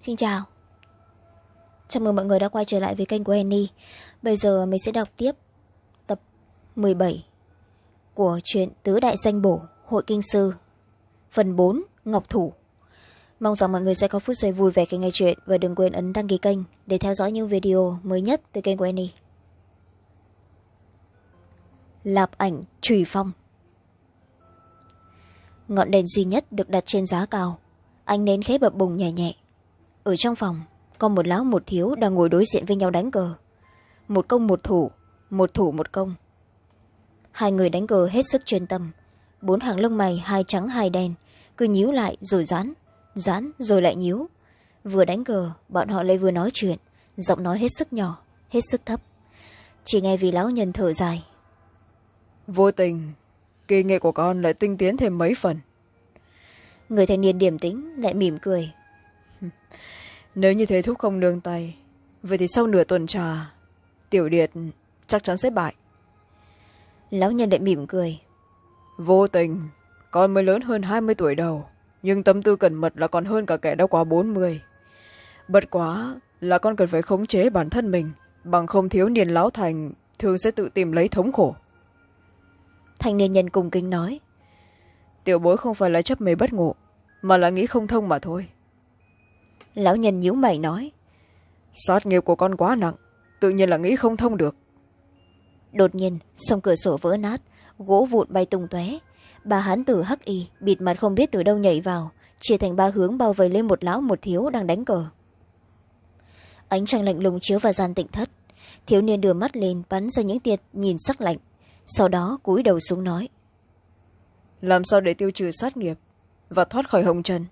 Xin chào. Chào mừng mọi người đã quay trở lại với kênh của Annie. Bây giờ mình sẽ đọc tiếp tập 17 của truyện Tứ Đại Danh Bổ, Hội Kinh Sư, Phần 4 Ngọc Thủ. Mong rằng mọi người sẽ có phút giây vui vẻ khi nghe chuyện và đừng quên ấn đăng ký kênh để theo dõi những video mới nhất từ kênh của Annie. Lạp ảnh Trùy Phong. Ngọn đèn duy nhất được đặt trên giá cao. Ánh nến khẽ bập bùng nhẹ nhẹ ở trong phòng có một lão một thiếu đang ngồi đối diện với nhau đánh cờ. Một công một thủ một thủ một công. Hai người đánh cờ hết sức chuyên tâm. Bốn hàng lông mày hai trắng hai đen cứ nhíu lại rồi dán dán rồi lại nhíu. Vừa đánh cờ bọn họ lại vừa nói chuyện giọng nói hết sức nhỏ hết sức thấp. Chỉ nghe vì lão nhân thở dài. Vô tình kỳ nghệ của con lại tinh tiến thêm mấy phần. Người thanh niên điềm tĩnh lại mỉm cười nếu như thế thúc không nương tay vậy thì sau nửa tuần trà tiểu điệt chắc chắn sẽ bại. Lão nhân lại mỉm cười. Vô tình con mới lớn hơn hai mươi tuổi đầu nhưng tâm tư cẩn mật là còn hơn cả kẻ đã quá bốn mươi. Bật quá là con cần phải khống chế bản thân mình bằng không thiếu niên lão thành thường sẽ tự tìm lấy thống khổ. Thanh niên nhân cùng kính nói. Tiểu bối không phải là chấp mê bất ngộ mà là nghĩ không thông mà thôi lão nhân nhíu mày nói. Sát nghiệp của con quá nặng tự nhiên là nghĩ không thông được. Đột nhiên sông cửa sổ vỡ nát gỗ vụn bay tung tóe. Bà hán tử hắc y bịt mặt không biết từ đâu nhảy vào chia thành ba hướng bao vây lên một lão một thiếu đang đánh cờ. Ánh trăng lạnh lùng chiếu vào gian tịnh thất. Thiếu niên đưa mắt lên bắn ra những tia nhìn sắc lạnh. Sau đó cúi đầu xuống nói. Làm sao để tiêu trừ sát nghiệp và thoát khỏi hồng trần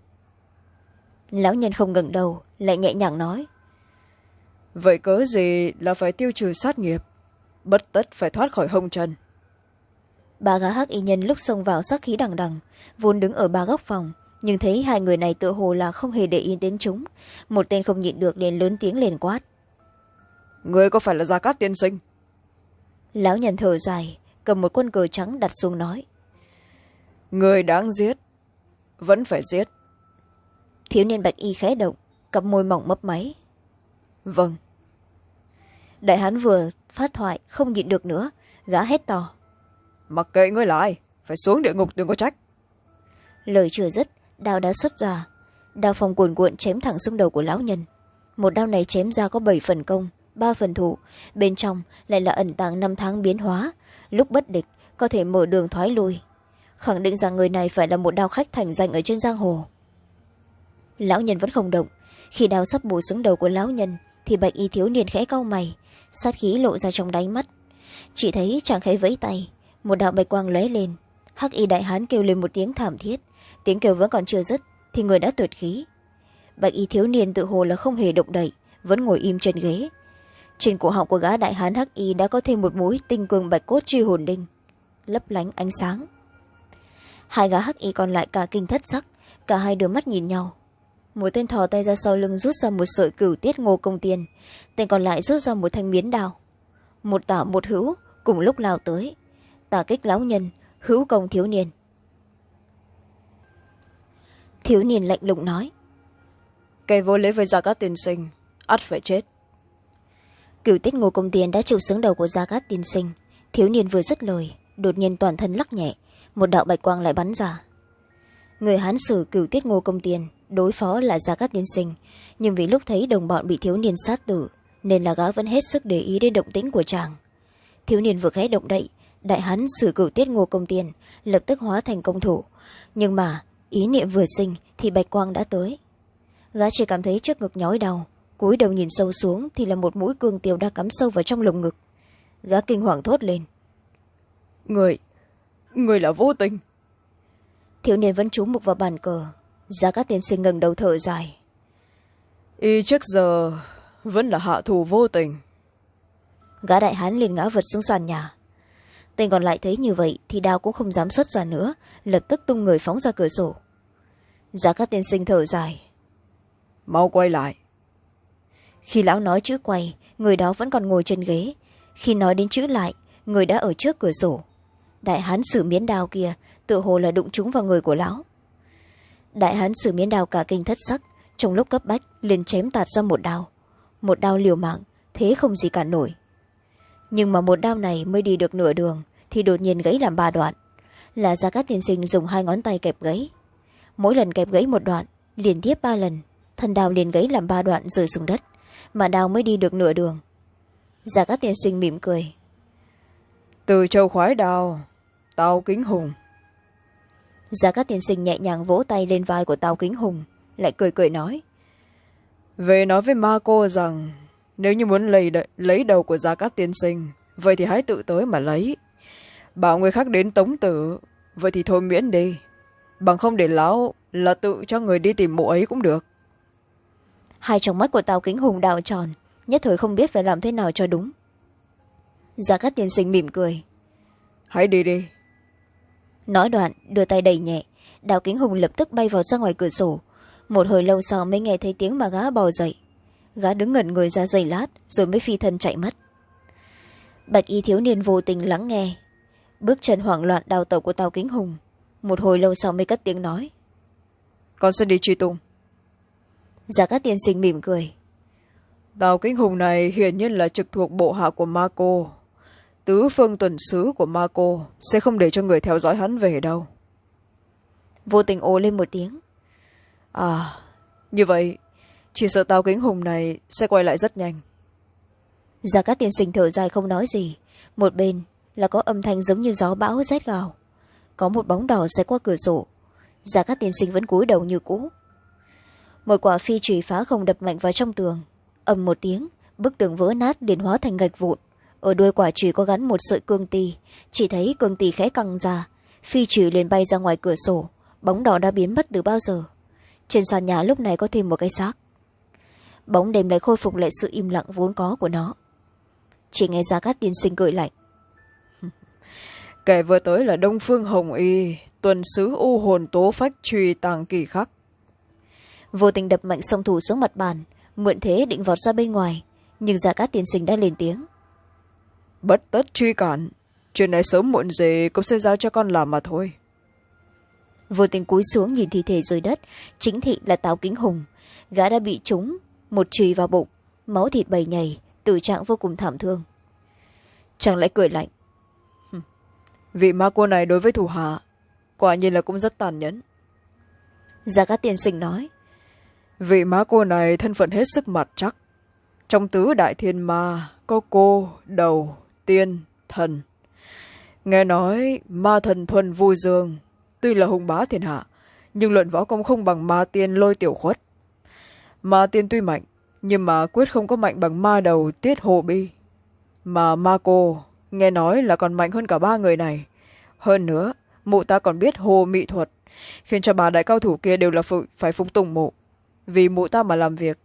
lão nhân không ngẩng đầu lại nhẹ nhàng nói. Vậy cớ gì là phải tiêu trừ sát nghiệp? Bất tất phải thoát khỏi hồng trần. Ba gã hắc y nhân lúc xông vào sắc khí đằng đằng vốn đứng ở ba góc phòng nhưng thấy hai người này tựa hồ là không hề để ý đến chúng. Một tên không nhịn được liền lớn tiếng lên quát. Người có phải là gia cát tiên sinh? Lão nhân thở dài cầm một quân cờ trắng đặt xuống nói. Người đáng giết vẫn phải giết thiếu niên bạch y khẽ động cặp môi mỏng mấp máy. Vâng. Đại hán vừa phát thoại không nhịn được nữa gã hét to. Mặc kệ ngươi là ai phải xuống địa ngục đừng có trách. Lời chưa dứt đao đã xuất ra. Đao phòng cuồn cuộn chém thẳng xuống đầu của lão nhân. Một đao này chém ra có bảy phần công ba phần thủ bên trong lại là ẩn tàng năm tháng biến hóa. Lúc bất địch có thể mở đường thoái lui. Khẳng định rằng người này phải là một đao khách thành danh ở trên giang hồ lão nhân vẫn không động. Khi đào sắp bổ xuống đầu của lão nhân, thì bạch y thiếu niên khẽ cau mày, sát khí lộ ra trong đáy mắt. Chỉ thấy chàng khẽ vẫy tay, một đạo bạch quang lóe lên. Hắc y đại hán kêu lên một tiếng thảm thiết, tiếng kêu vẫn còn chưa dứt, thì người đã tuyệt khí. Bạch y thiếu niên tự hồ là không hề động đậy, vẫn ngồi im trên ghế. Trên cổ họng của gã đại hán hắc y đã có thêm một mũi tinh cường bạch cốt truy hồn đinh, lấp lánh ánh sáng. Hai gã hắc y còn lại cả kinh thất sắc, cả hai đưa mắt nhìn nhau một tên thò tay ra sau lưng rút ra một sợi cửu tiết ngô công tiền. Tên còn lại rút ra một thanh miến đào. Một tả một hữu cùng lúc lao tới. Tả kích lão nhân hữu công thiếu niên. Thiếu niên lạnh lùng nói kẻ vô lễ với gia cát tiên sinh ắt phải chết. Cửu tiết ngô công tiền đã chịu xứng đầu của gia cát tiên sinh. Thiếu niên vừa dứt lời đột nhiên toàn thân lắc nhẹ. Một đạo bạch quang lại bắn ra người hán sử cửu tiết ngô công tiền, đối phó là gia cát tiên sinh. Nhưng vì lúc thấy đồng bọn bị thiếu niên sát tử, nên là gã vẫn hết sức để ý đến động tĩnh của chàng. Thiếu niên vừa khẽ động đậy, đại hán sử cửu tiết ngô công tiền lập tức hóa thành công thủ. Nhưng mà, ý niệm vừa sinh thì bạch quang đã tới. Gã chỉ cảm thấy trước ngực nhói đau, cúi đầu nhìn sâu xuống thì là một mũi cương tiêu đã cắm sâu vào trong lồng ngực. Gã kinh hoàng thốt lên. Người người là vô tình thiếu niên vẫn trú mục vào bàn cờ. Ra các tiên sinh ngừng đầu thở dài. Y trước giờ vẫn là hạ thủ vô tình. Gã đại hán liền ngã vật xuống sàn nhà. Tên còn lại thấy như vậy thì đao cũng không dám xuất ra nữa lập tức tung người phóng ra cửa sổ. Giá các tiên sinh thở dài. Mau quay lại. Khi lão nói chữ quay người đó vẫn còn ngồi trên ghế. Khi nói đến chữ lại người đã ở trước cửa sổ. Đại hán sử miến đao kia tựa hồ là đụng chúng vào người của lão. Đại hán sử miến đào cả kinh thất sắc trong lúc cấp bách liền chém tạt ra một đao. Một đao liều mạng thế không gì cản nổi. Nhưng mà một đao này mới đi được nửa đường thì đột nhiên gãy làm ba đoạn. Là gia cát tiên sinh dùng hai ngón tay kẹp gãy. Mỗi lần kẹp gãy một đoạn liền tiếp ba lần thân đao liền gãy làm ba đoạn rơi xuống đất mà đao mới đi được nửa đường. Gia cát tiên sinh mỉm cười. Từ châu khoái đào, tao kính hùng ra các tiên sinh nhẹ nhàng vỗ tay lên vai của tao kính hùng lại cười cười nói. Về nói với ma cô rằng nếu như muốn lấy, lấy đầu của gia cát tiên sinh vậy thì hãy tự tới mà lấy. Bảo người khác đến tống tử vậy thì thôi miễn đi. Bằng không để lão là tự cho người đi tìm mộ ấy cũng được. Hai trong mắt của tào kính hùng đào tròn nhất thời không biết phải làm thế nào cho đúng. Gia cát tiên sinh mỉm cười. Hãy đi đi nói đoạn đưa tay đầy nhẹ đào kính hùng lập tức bay vào ra ngoài cửa sổ. Một hồi lâu sau mới nghe thấy tiếng mà gã bò dậy. Gã đứng ngẩn người ra giây lát rồi mới phi thân chạy mất. Bạch y thiếu niên vô tình lắng nghe. Bước chân hoảng loạn đào tẩu của tàu kính hùng. Một hồi lâu sau mới cất tiếng nói. Con sẽ đi truy tung. Giả các tiên sinh mỉm cười. Tàu kính hùng này hiển nhiên là trực thuộc bộ hạ của ma cô tứ phương tuần sứ của ma cô sẽ không để cho người theo dõi hắn về đâu. Vô tình ồ lên một tiếng. À như vậy chỉ sợ tàu kính hùng này sẽ quay lại rất nhanh. Giả các tiên sinh thở dài không nói gì. Một bên là có âm thanh giống như gió bão rét gào. Có một bóng đỏ sẽ qua cửa sổ. Giả các tiên sinh vẫn cúi đầu như cũ. Một quả phi trùy phá không đập mạnh vào trong tường. Ầm một tiếng bức tường vỡ nát liền hóa thành gạch vụn ở đuôi quả trùy có gắn một sợi cương ti chỉ thấy cương ti khẽ căng ra. Phi trùy liền bay ra ngoài cửa sổ. Bóng đỏ đã biến mất từ bao giờ? Trên sàn nhà lúc này có thêm một cái xác. Bóng đêm lại khôi phục lại sự im lặng vốn có của nó. Chỉ nghe ra các tiên sinh cười lạnh. Kẻ vừa tới là đông phương hồng y tuần sứ u hồn tố phách truy tàng kỳ khắc. Vô tình đập mạnh song thủ xuống mặt bàn mượn thế định vọt ra bên ngoài nhưng giả cát tiên sinh đã lên tiếng bất tất truy cản chuyện này sớm muộn gì cũng sẽ giao cho con làm mà thôi. Vô tình cúi xuống nhìn thi thể dưới đất chính thị là táo kính hùng. Gã đã bị trúng một chùy vào bụng máu thịt bầy nhầy tử trạng vô cùng thảm thương. Chàng lại cười lạnh. Vị ma cô này đối với thủ hạ quả nhiên là cũng rất tàn nhẫn. Gia cát tiên sinh nói vị má cô này thân phận hết sức mặt chắc. Trong tứ đại thiên ma có cô đầu tiên thần. Nghe nói ma thần thuần vui dương tuy là hùng bá thiên hạ, nhưng luận võ công không bằng ma tiên lôi tiểu khuất. Ma tiên tuy mạnh, nhưng mà quyết không có mạnh bằng ma đầu tiết hồ bi. Mà ma cô, nghe nói là còn mạnh hơn cả ba người này. Hơn nữa, mụ ta còn biết hồ mỹ thuật, khiến cho bà đại cao thủ kia đều là phải phục tùng mụ. Vì mụ ta mà làm việc.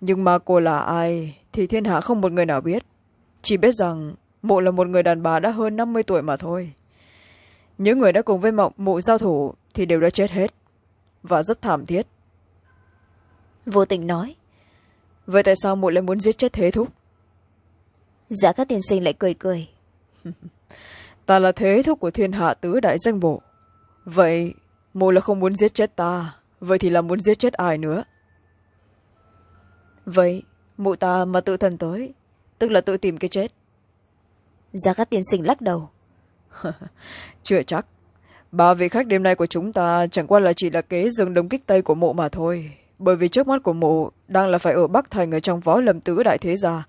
Nhưng mà cô là ai thì thiên hạ không một người nào biết chỉ biết rằng mụ là một người đàn bà đã hơn năm mươi tuổi mà thôi. Những người đã cùng với mộng mụ giao thủ thì đều đã chết hết. Và rất thảm thiết. Vô tình nói vậy tại sao mụ lại muốn giết chết thế thúc? Dạ các tiên sinh lại cười cười. Ta là thế thúc của thiên hạ tứ đại danh bộ. Vậy mụ là không muốn giết chết ta vậy thì là muốn giết chết ai nữa? Vậy mụ ta mà tự thần tới tức là tự tìm cái chết. Gia cát tiên sinh lắc đầu. Chưa chắc. Ba vị khách đêm nay của chúng ta chẳng qua là chỉ là kế rừng đông kích tây của mộ mà thôi. Bởi vì trước mắt của mộ đang là phải ở bắc thành ở trong võ lâm tứ đại thế gia.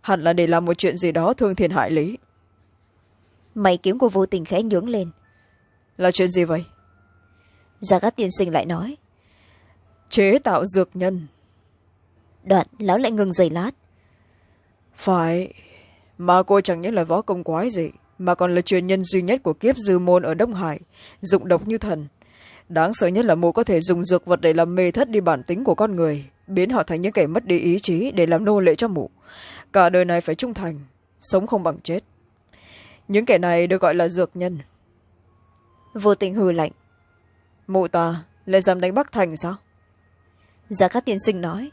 Hẳn là để làm một chuyện gì đó thương thiên hại lý. Mày kiếm của vô tình khẽ nhướng lên. Là chuyện gì vậy? Gia cát tiên sinh lại nói. Chế tạo dược nhân. Đoạn lão lại ngừng giây lát phải. Mà cô chẳng những là võ công quái gì mà còn là truyền nhân duy nhất của kiếp dư môn ở đông hải. Dụng độc như thần. Đáng sợ nhất là mụ có thể dùng dược vật để làm mê thất đi bản tính của con người biến họ thành những kẻ mất đi ý chí để làm nô lệ cho mụ. Cả đời này phải trung thành sống không bằng chết. Những kẻ này được gọi là dược nhân. Vô tình hừ lạnh. Mụ ta lại dám đánh bắc thành sao? Gia cát tiên sinh nói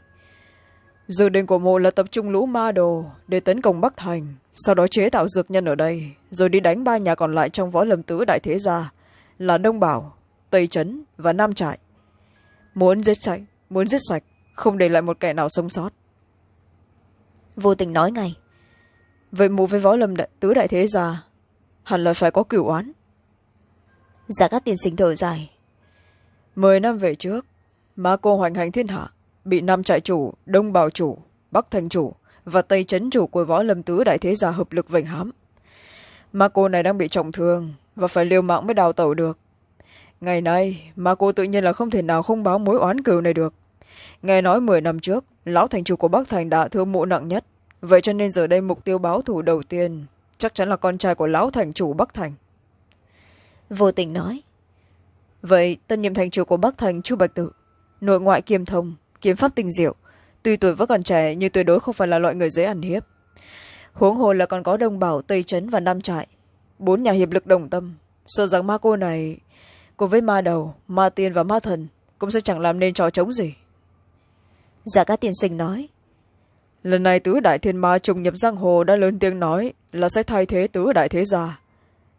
dự định của mộ là tập trung lũ ma đồ để tấn công bắc thành sau đó chế tạo dược nhân ở đây rồi đi đánh ba nhà còn lại trong võ lâm tứ đại thế gia là đông bảo tây trấn và nam trại. Muốn giết sạch muốn giết sạch không để lại một kẻ nào sống sót. Vô tình nói ngay. Vậy mù với võ lâm đại, tứ đại thế gia hẳn là phải có cửu oán. Giả các tiên sinh thở dài. Mười năm về trước ma cô hoành hành thiên hạ bị năm trại chủ đông bảo chủ bắc thành chủ và tây trấn chủ của võ lâm tứ đại thế gia hợp lực vành hãm ma cô này đang bị trọng thương và phải liều mạng mới đào tẩu được. Ngày nay ma cô tự nhiên là không thể nào không báo mối oán cừu này được. Nghe nói mười năm trước lão thành chủ của bắc thành đã thương mộ nặng nhất. Vậy cho nên giờ đây mục tiêu báo thù đầu tiên chắc chắn là con trai của lão thành chủ bắc thành. Vô tình nói. Vậy tân nhiệm thành chủ của bắc thành chu bạch tự nội ngoại kiêm thông kiếm pháp tinh diệu. Tuy tuổi vẫn còn trẻ, nhưng tuyệt đối không phải là loại người dễ ăn hiếp. Huống hồ là còn có đông bảo tây trấn và nam trại. Bốn nhà hiệp lực đồng tâm. Sợ rằng ma cô này, cùng với ma đầu, ma tiên và ma thần, cũng sẽ chẳng làm nên trò trống gì. Giả các tiên sinh nói, lần này tứ đại thiên ma trùng nhập giang hồ đã lớn tiếng nói là sẽ thay thế tứ đại thế gia.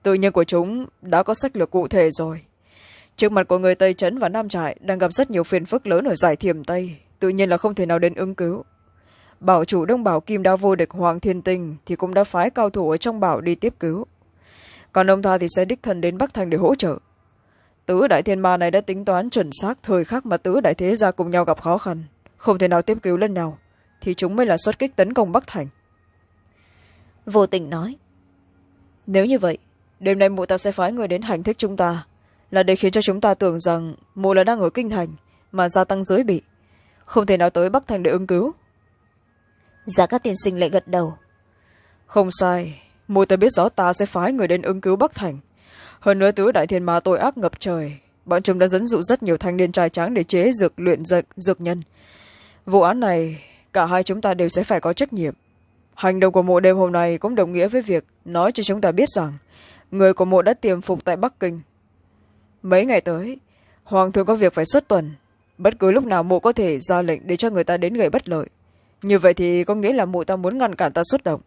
Tự nhiên của chúng đã có sách lược cụ thể rồi trước mặt của người tây trấn và nam trại đang gặp rất nhiều phiền phức lớn ở giải thiềm tây. Tự nhiên là không thể nào đến ứng cứu. Bảo chủ đông bảo kim đao vô địch hoàng thiên tinh thì cũng đã phái cao thủ ở trong bảo đi tiếp cứu. Còn ông ta thì sẽ đích thân đến bắc thành để hỗ trợ. Tứ đại thiên ma này đã tính toán chuẩn xác thời khắc mà tứ đại thế gia cùng nhau gặp khó khăn. Không thể nào tiếp cứu lần nào, thì chúng mới là xuất kích tấn công bắc thành. Vô tình nói, nếu như vậy, đêm nay mụ ta sẽ phái người đến hành thích chúng ta là để khiến cho chúng ta tưởng rằng mụ là đang ở kinh thành mà gia tăng giới bị. Không thể nào tới bắc thành để ứng cứu. Giả các tiên sinh lại gật đầu. Không sai mụ ta biết rõ ta sẽ phái người đến ứng cứu bắc thành. Hơn nữa tứ đại thiên ma tội ác ngập trời bọn chúng đã dẫn dụ rất nhiều thanh niên trai tráng để chế dược luyện dược, dược nhân. Vụ án này cả hai chúng ta đều sẽ phải có trách nhiệm. Hành động của mộ đêm hôm nay cũng đồng nghĩa với việc nói cho chúng ta biết rằng người của mộ đã tiềm phục tại bắc kinh mấy ngày tới hoàng thượng có việc phải xuất tuần. Bất cứ lúc nào mộ có thể ra lệnh để cho người ta đến gây bất lợi. Như vậy thì có nghĩa là mụ ta muốn ngăn cản ta xuất động.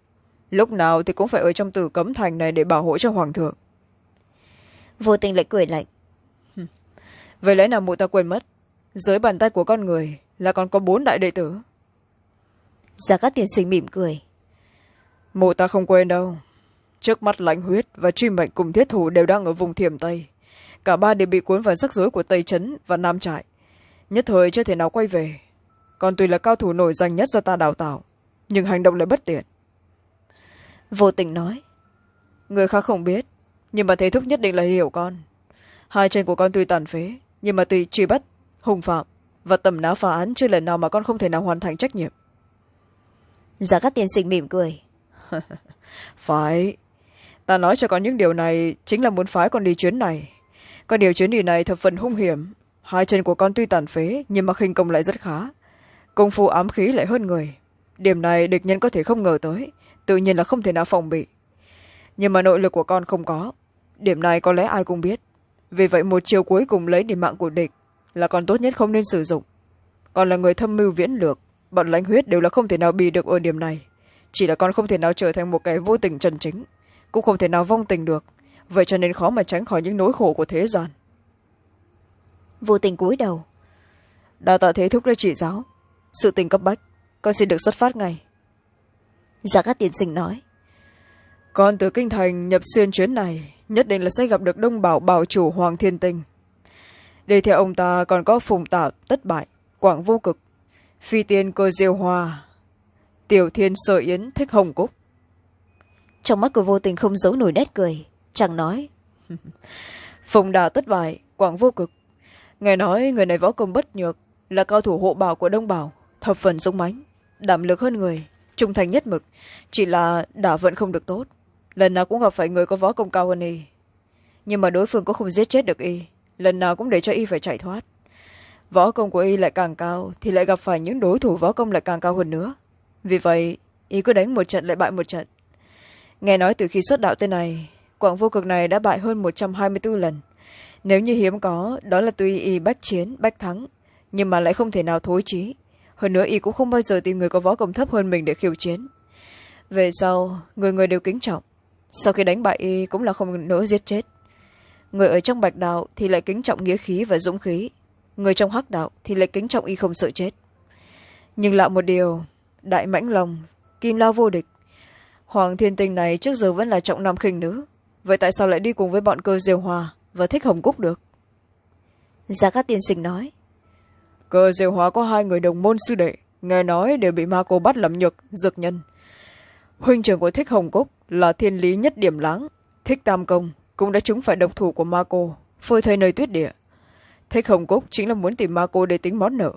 Lúc nào thì cũng phải ở trong tử cấm thành này để bảo hộ cho hoàng thượng. Vô tình lại cười lạnh. Vậy lẽ nào mụ ta quên mất? Dưới bàn tay của con người là còn có bốn đại đệ tử. Giả các tiên sinh mỉm cười. Mụ ta không quên đâu. Trước mắt lãnh huyết và truy mệnh cùng thiết thủ đều đang ở vùng thiểm tây cả ba đều bị cuốn vào rắc rối của tây trấn và nam trại. Nhất thời chưa thể nào quay về. Còn tuy là cao thủ nổi danh nhất do ta đào tạo nhưng hành động lại bất tiện. Vô tình nói. Người khác không biết nhưng mà thế thúc nhất định là hiểu con. Hai chân của con tuy tàn phế nhưng mà tuy truy bắt hùng phạm và tầm ná phá án chưa lần nào mà con không thể nào hoàn thành trách nhiệm. Giả các tiên sinh mỉm cười. Phải. Ta nói cho con những điều này chính là muốn phái con đi chuyến này có điều chuyến đi này thập phần hung hiểm. Hai chân của con tuy tàn phế, nhưng mà khinh công lại rất khá. Công phu ám khí lại hơn người. Điểm này địch nhân có thể không ngờ tới, tự nhiên là không thể nào phòng bị. Nhưng mà nội lực của con không có. Điểm này có lẽ ai cũng biết. Vì vậy một chiều cuối cùng lấy đi mạng của địch là con tốt nhất không nên sử dụng. Còn là người thâm mưu viễn lược, bọn lãnh huyết đều là không thể nào bị được ở điểm này. Chỉ là con không thể nào trở thành một kẻ vô tình trần chính, cũng không thể nào vong tình được vậy cho nên khó mà tránh khỏi những nỗi khổ của thế gian. Vô tình cúi đầu. Đa tạ thế thúc đã chỉ giáo. Sự tình cấp bách con xin được xuất phát ngay. Giả các tiên sinh nói. Con từ kinh thành nhập xuyên chuyến này nhất định là sẽ gặp được đông bảo bảo chủ hoàng thiên tinh. Đi theo ông ta còn có phùng tả tất bại quảng vô cực phi tiên cơ diêu hoa tiểu thiên sở yến thích hồng cúc. Trong mắt của vô tình không giấu nổi nét cười chẳng nói. Phùng đà tất bại, quảng vô cực. Nghe nói người này võ công bất nhược, là cao thủ hộ bảo của đông bảo, thập phần dũng mãnh, đảm lực hơn người, trung thành nhất mực, chỉ là đả vận không được tốt. Lần nào cũng gặp phải người có võ công cao hơn y. Nhưng mà đối phương cũng không giết chết được y, lần nào cũng để cho y phải chạy thoát. Võ công của y lại càng cao, thì lại gặp phải những đối thủ võ công lại càng cao hơn nữa. Vì vậy, y cứ đánh một trận lại bại một trận. Nghe nói từ khi xuất đạo tên này quạng vô cực này đã bại hơn một trăm hai mươi bốn lần. Nếu như hiếm có, đó là tuy y bách chiến, bách thắng, nhưng mà lại không thể nào thối chí. Hơn nữa, y cũng không bao giờ tìm người có võ công thấp hơn mình để khiêu chiến. Về sau, người người đều kính trọng. Sau khi đánh bại y cũng là không nỡ giết chết. Người ở trong bạch đạo thì lại kính trọng nghĩa khí và dũng khí. Người trong hắc đạo thì lại kính trọng y không sợ chết. Nhưng lạ một điều, đại mãnh lòng, kim lao vô địch. Hoàng thiên tinh này trước giờ vẫn là trọng nam khinh nữ vậy tại sao lại đi cùng với bọn cơ diêu hòa và thích hồng cúc được? Gia cát tiên sinh nói. Cơ diêu hòa có hai người đồng môn sư đệ nghe nói đều bị ma cô bắt làm nhược dược nhân. Huynh trưởng của thích hồng cúc là thiên lý nhất điểm láng thích tam công cũng đã trúng phải độc thủ của ma cô phơi thây nơi tuyết địa. Thích hồng cúc chính là muốn tìm ma cô để tính món nợ.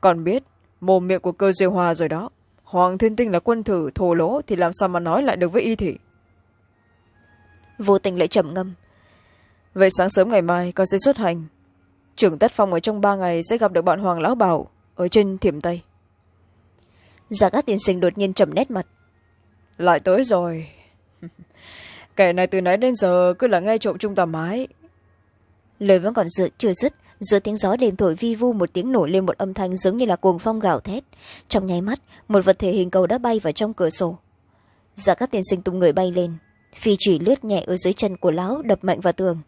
Còn biết mồm miệng của cơ diêu hòa rồi đó hoàng thiên tinh là quân thử thô lỗ thì làm sao mà nói lại được với y thị vô tình lại trầm ngâm. Vậy sáng sớm ngày mai con sẽ xuất hành. Trưởng tất phong ở trong ba ngày sẽ gặp được bọn hoàng lão bảo ở trên thiểm tây. Giả các tiên sinh đột nhiên trầm nét mặt. Lại tới rồi. Kẻ này từ nãy đến giờ cứ là nghe trộm trung tà mái. Lời vẫn còn dự, chưa dứt giữa tiếng gió đêm thổi vi vu một tiếng nổi lên một âm thanh giống như là cuồng phong gào thét. Trong nháy mắt một vật thể hình cầu đã bay vào trong cửa sổ. Giả các tiên sinh tung người bay lên phi chỉ lướt nhẹ ở dưới chân của lão, đập mạnh vào tường.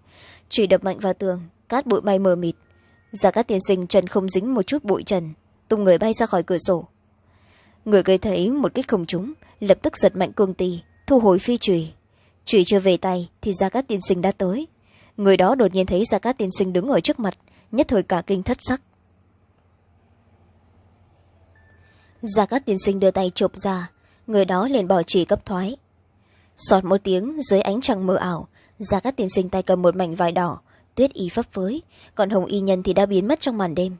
Chỉ đập mạnh vào tường, cát bụi bay mờ mịt. Ra các tiên sinh chân không dính một chút bụi trần, tung người bay ra khỏi cửa sổ. Người gây thấy một kích không trúng, lập tức giật mạnh cương tì, thu hồi phi trùy trùy chưa về tay thì gia cát tiên sinh đã tới. Người đó đột nhiên thấy gia cát tiên sinh đứng ở trước mặt, nhất thời cả kinh thất sắc. Gia cát tiên sinh đưa tay chụp ra, người đó liền bỏ trì cấp thoái sọt một tiếng dưới ánh trăng mờ ảo gia cát tiên sinh tay cầm một mảnh vải đỏ, tuyết y phấp phới, còn hồng y nhân thì đã biến mất trong màn đêm.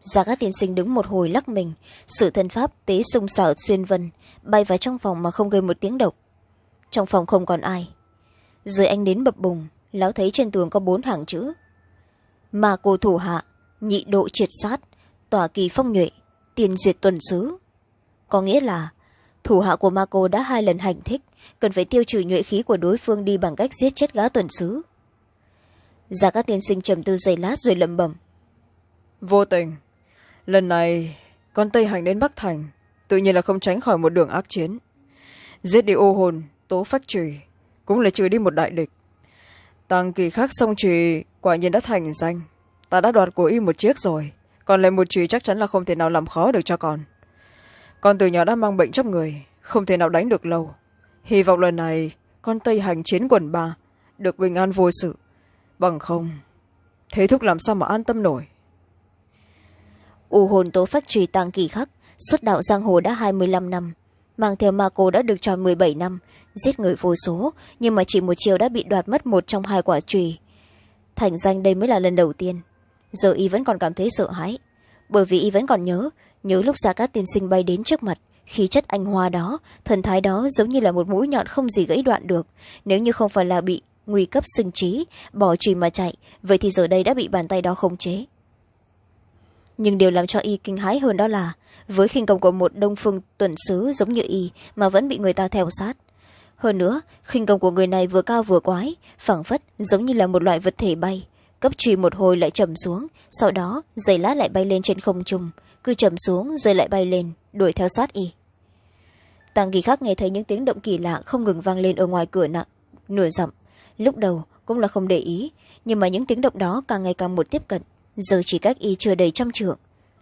Gia cát tiên sinh đứng một hồi lắc mình, sự thân pháp tế sung sở xuyên vân bay vào trong phòng mà không gây một tiếng động. Trong phòng không còn ai. Dưới ánh đến bập bùng, lão thấy trên tường có bốn hàng chữ. Mà cô thủ hạ, nhị độ triệt sát tỏa kỳ phong nhuệ, tiền diệt tuần sứ. Có nghĩa là thủ hạ của ma cô đã hai lần hành thích, cần phải tiêu trừ nhuệ khí của đối phương đi bằng cách giết chết gã tuần sứ. Giả các tiên sinh trầm tư giây lát rồi lẩm bẩm. Vô tình. Lần này, con tây hành đến bắc thành, tự nhiên là không tránh khỏi một đường ác chiến. Giết đi ô hồn, tố phách trùy cũng là trừ đi một đại địch. Tăng kỳ khác song trùy quả nhiên đã thành danh. Ta đã đoạt của y một chiếc rồi, còn lại một trùy chắc chắn là không thể nào làm khó được cho con con từ nhỏ đã mang bệnh trong người, không thể nào đánh được lâu. Hy vọng lần này, con tây hành chiến quần ba, được bình an vô sự. Bằng không, thế thúc làm sao mà an tâm nổi? U hồn tố phách trì tăng kỳ khắc, xuất đạo giang hồ đã hai mươi năm năm. Mang theo ma cô đã được tròn m bảy năm. Giết người vô số, nhưng mà chỉ một chiều đã bị đoạt mất một trong hai quả trùy. Thành danh đây mới là lần đầu tiên. Giờ y vẫn còn cảm thấy sợ hãi. Bởi vì y vẫn còn nhớ nhớ lúc ra các tiên sinh bay đến trước mặt, khí chất anh hoa đó, thần thái đó giống như là một mũi nhọn không gì gãy đoạn được. Nếu như không phải là bị nguy cấp sinh trí, bỏ trùy mà chạy, vậy thì giờ đây đã bị bàn tay đó khống chế. Nhưng điều làm cho y kinh hãi hơn đó là, với khinh công của một đông phương tuần sứ giống như y mà vẫn bị người ta theo sát. Hơn nữa, khinh công của người này vừa cao vừa quái, phẳng phất giống như là một loại vật thể bay, cấp trùy một hồi lại trầm xuống, sau đó giày lá lại bay lên trên không trung cứ trầm xuống rồi lại bay lên, đuổi theo sát y. Tàng kỳ Khắc nghe thấy những tiếng động kỳ lạ không ngừng vang lên ở ngoài cửa nặng nửa dặm lúc đầu cũng là không để ý, nhưng mà những tiếng động đó càng ngày càng một tiếp cận. Giờ chỉ cách y chưa đầy trăm trượng.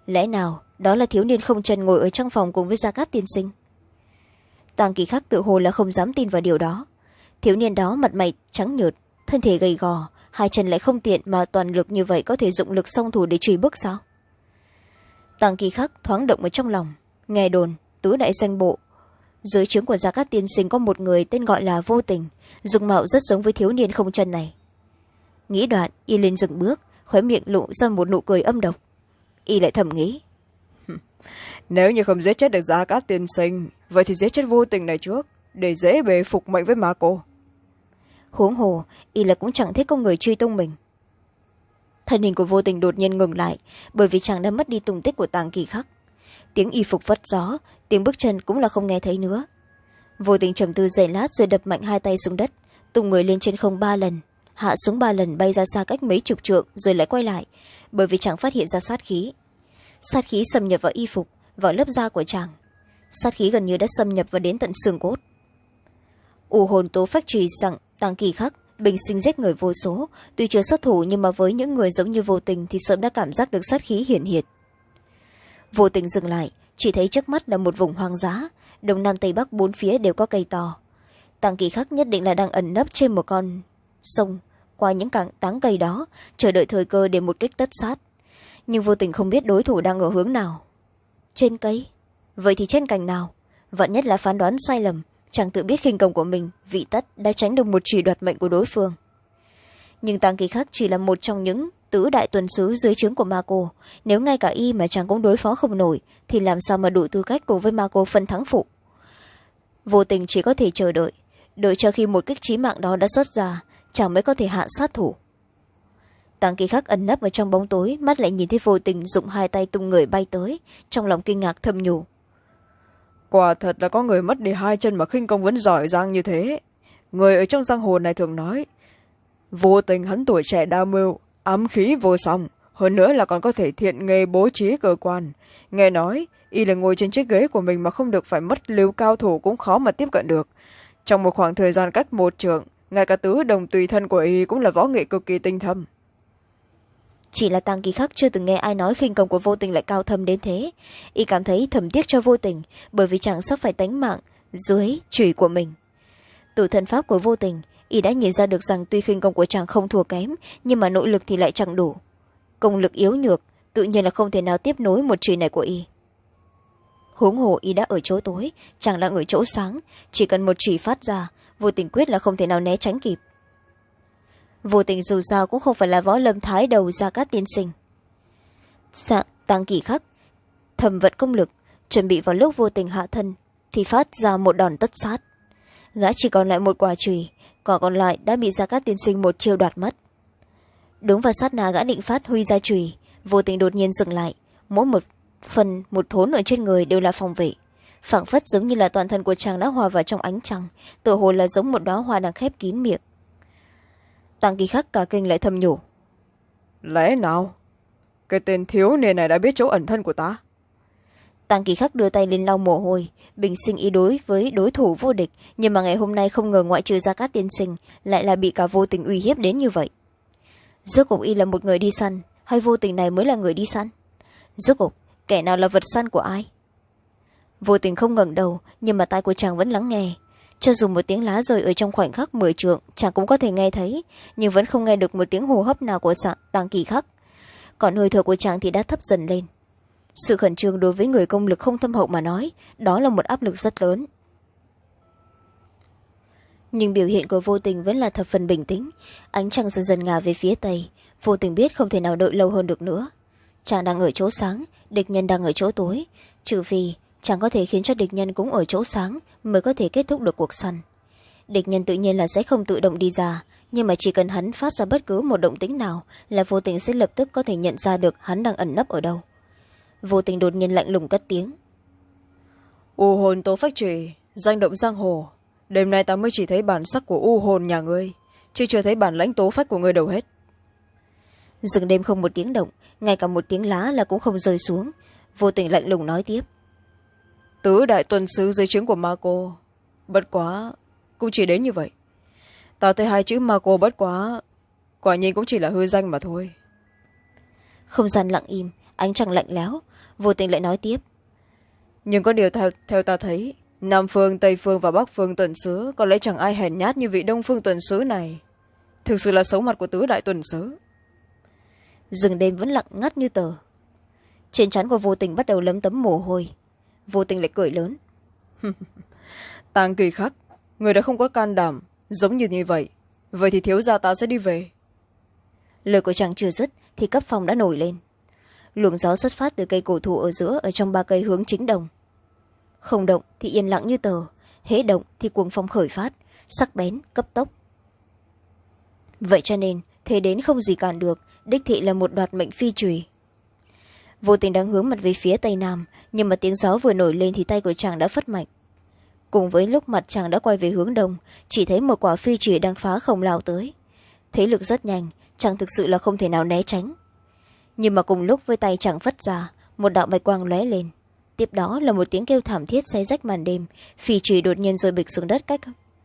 Lẽ nào đó là thiếu niên không chân ngồi ở trong phòng cùng với gia cát tiên sinh? Tàng kỳ khắc tự hồ là không dám tin vào điều đó. Thiếu niên đó mặt mày trắng nhợt, thân thể gầy gò, hai chân lại không tiện mà toàn lực như vậy có thể dụng lực song thủ để truy bước sao? Tàng kỳ khắc thoáng động ở trong lòng, nghe đồn, tứ đại danh bộ. Dưới trướng của gia cát tiên sinh có một người tên gọi là vô tình dùng mạo rất giống với thiếu niên không chân này. Nghĩ đoạn, y lên dừng bước, khóe miệng lộ ra một nụ cười âm độc. Y lại thầm nghĩ nếu như không giết chết được gia cát tiên sinh, vậy thì giết chết vô tình này trước, để dễ bề phục mệnh với ma cô. Huống hồ, y là cũng chẳng thích có người truy tung mình thân hình của vô tình đột nhiên ngừng lại, bởi vì chàng đã mất đi tùng tích của tàng kỳ khắc. Tiếng y phục vất gió, tiếng bước chân cũng là không nghe thấy nữa. Vô tình trầm tư giày lát rồi đập mạnh hai tay xuống đất, tung người lên trên không ba lần, hạ xuống ba lần bay ra xa cách mấy chục trượng rồi lại quay lại, bởi vì chàng phát hiện ra sát khí. Sát khí xâm nhập vào y phục, vào lớp da của chàng. Sát khí gần như đã xâm nhập vào đến tận xương cốt. U hồn tố phách trì rằng tàng kỳ khắc bình sinh giết người vô số. Tuy chưa xuất thủ, nhưng mà với những người giống như vô tình thì sớm đã cảm giác được sát khí hiển hiệt. Vô tình dừng lại. Chỉ thấy trước mắt là một vùng hoang dã. Đông nam tây bắc bốn phía đều có cây to. Tàng kỳ khắc nhất định là đang ẩn nấp trên một con sông qua những cảng táng cây đó, chờ đợi thời cơ để một kích tất sát. Nhưng vô tình không biết đối thủ đang ở hướng nào. Trên cây? Vậy thì trên cành nào? Vạn nhất là phán đoán sai lầm chàng tự biết khinh công của mình, vị tất đã tránh được một chỉ đoạt mệnh của đối phương. Nhưng tăng kỳ khắc chỉ là một trong những tứ đại tuần sứ dưới trướng của ma cô nếu ngay cả y mà chàng cũng đối phó không nổi, thì làm sao mà đủ tư cách cùng với ma cô phân thắng phụ? Vô tình chỉ có thể chờ đợi. Đợi cho khi một kích trí mạng đó đã xuất ra, chàng mới có thể hạ sát thủ. Tăng kỳ khắc ẩn nấp ở trong bóng tối, mắt lại nhìn thấy vô tình dụng hai tay tung người bay tới, trong lòng kinh ngạc thầm nhủ quả thật là có người mất đi hai chân mà khinh công vẫn giỏi giang như thế. Người ở trong giang hồ này thường nói, vô tình hắn tuổi trẻ đa mưu, ám khí vô song, hơn nữa là còn có thể thiện nghề bố trí cơ quan. Nghe nói, y là ngồi trên chiếc ghế của mình mà không được phải mất lưu cao thủ cũng khó mà tiếp cận được. Trong một khoảng thời gian cách một trường ngay cả tứ đồng tùy thân của y cũng là võ nghệ cực kỳ tinh thâm chỉ là tăng kỳ khắc chưa từng nghe ai nói khinh công của vô tình lại cao thâm đến thế. Y cảm thấy thầm tiếc cho vô tình, bởi vì chàng sắp phải tánh mạng dưới chửi của mình. Từ thân pháp của vô tình, y đã nhìn ra được rằng tuy khinh công của chàng không thua kém, nhưng mà nội lực thì lại chẳng đủ. Công lực yếu nhược, tự nhiên là không thể nào tiếp nối một chửi này của y. Huống hồ y đã ở chỗ tối, chàng đang ở chỗ sáng, chỉ cần một chỉ phát ra, vô tình quyết là không thể nào né tránh kịp vô tình dù sao cũng không phải là võ lâm thái đầu ra các tiên sinh. Dạ, tăng kỳ khắc. Thầm vận công lực chuẩn bị vào lúc vô tình hạ thân thì phát ra một đòn tất sát. Gã chỉ còn lại một quả chùy quả còn lại đã bị gia cát tiên sinh một chiêu đoạt mất. Đúng vào sát na gã định phát huy ra chùy vô tình đột nhiên dừng lại. Mỗi một phần một thốn ở trên người đều là phòng vệ. Phảng phất giống như là toàn thân của chàng đã hòa vào trong ánh trăng tựa hồ là giống một đóa hoa đang khép kín miệng tăng kỳ khắc cả kinh lại thầm nhủ. Lẽ nào? Cái tên thiếu niên này đã biết chỗ ẩn thân của ta? Tăng kỳ khắc đưa tay lên lau mồ hôi bình sinh ý đối với đối thủ vô địch nhưng mà ngày hôm nay không ngờ ngoại trừ ra các tiên sinh lại là bị cả vô tình uy hiếp đến như vậy. Rốt cục y là một người đi săn hay vô tình này mới là người đi săn? Rốt cục kẻ nào là vật săn của ai? Vô tình không ngẩng đầu nhưng mà tai của chàng vẫn lắng nghe cho dù một tiếng lá rơi ở trong khoảnh khắc mười trượng chàng cũng có thể nghe thấy, nhưng vẫn không nghe được một tiếng hô hấp nào của tàng kỳ khắc. Còn hơi thở của chàng thì đã thấp dần lên. Sự khẩn trương đối với người công lực không thâm hậu mà nói, đó là một áp lực rất lớn. Nhưng biểu hiện của vô tình vẫn là thập phần bình tĩnh. Ánh trăng dần dần ngả về phía tây. Vô tình biết không thể nào đợi lâu hơn được nữa. Chàng đang ở chỗ sáng, địch nhân đang ở chỗ tối. Trừ vì chẳng có thể khiến cho địch nhân cũng ở chỗ sáng mới có thể kết thúc được cuộc săn. Địch nhân tự nhiên là sẽ không tự động đi ra nhưng mà chỉ cần hắn phát ra bất cứ một động tĩnh nào là vô tình sẽ lập tức có thể nhận ra được hắn đang ẩn nấp ở đâu. Vô tình đột nhiên lạnh lùng cất tiếng. U hồn tố phách trùy danh động giang hồ đêm nay ta mới chỉ thấy bản sắc của u hồn nhà ngươi chứ chưa thấy bản lãnh tố phách của ngươi đâu hết. Dừng đêm không một tiếng động ngay cả một tiếng lá là cũng không rơi xuống. Vô tình lạnh lùng nói tiếp tứ đại tuần sứ dưới trướng của ma cô. Bất quá cũng chỉ đến như vậy. Ta thấy hai chữ ma cô bất quá quả nhiên cũng chỉ là hư danh mà thôi. Không gian lặng im ánh trăng lạnh lẽo vô tình lại nói tiếp. Nhưng có điều theo, theo ta thấy nam phương tây phương và bắc phương tuần sứ có lẽ chẳng ai hèn nhát như vị đông phương tuần sứ này. Thực sự là xấu mặt của tứ đại tuần sứ. Rừng đêm vẫn lặng ngắt như tờ. Trên trán của vô tình bắt đầu lấm tấm mồ hôi vô tình lại cười lớn. Tàng kỳ khắc người đã không có can đảm giống như như vậy. Vậy thì thiếu gia ta sẽ đi về. Lời của chàng chưa dứt thì cấp phòng đã nổi lên. Luồng gió xuất phát từ cây cổ thụ ở giữa ở trong ba cây hướng chính đồng. Không động thì yên lặng như tờ hễ động thì cuồng phong khởi phát sắc bén cấp tốc. Vậy cho nên thế đến không gì cản được đích thị là một đoạt mệnh phi trùy vô tình đang hướng mặt về phía tây nam, nhưng mà tiếng gió vừa nổi lên thì tay của chàng đã phất mạnh cùng với lúc mặt chàng đã quay về hướng đông, chỉ thấy một quả phi trùy đang phá không lao tới. Thế lực rất nhanh, chàng thực sự là không thể nào né tránh. Nhưng mà cùng lúc với tay chàng phất ra, một đạo bạch quang lóe lên. Tiếp đó là một tiếng kêu thảm thiết xé rách màn đêm, phi trùy đột nhiên rơi bịch xuống đất cách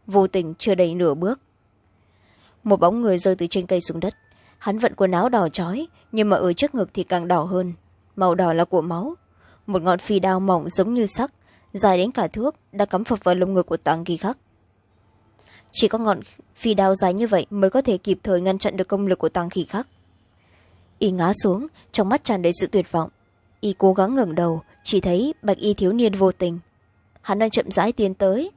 vô tình chưa đầy nửa bước. Một bóng người rơi từ trên cây xuống đất. Hắn vận quần áo đỏ chói, nhưng mà ở trước ngực thì càng đỏ hơn màu đỏ là của máu. Một ngọn phi đao mỏng giống như sắc, dài đến cả thước, đã cắm phập vào lồng ngực của tàng kỳ khắc. Chỉ có ngọn phi đao dài như vậy mới có thể kịp thời ngăn chặn được công lực của tàng kỳ khắc. Y ngã xuống, trong mắt tràn đầy sự tuyệt vọng. Y cố gắng ngẩng đầu, chỉ thấy bạch y thiếu niên vô tình. Hắn đang chậm rãi tiến tới,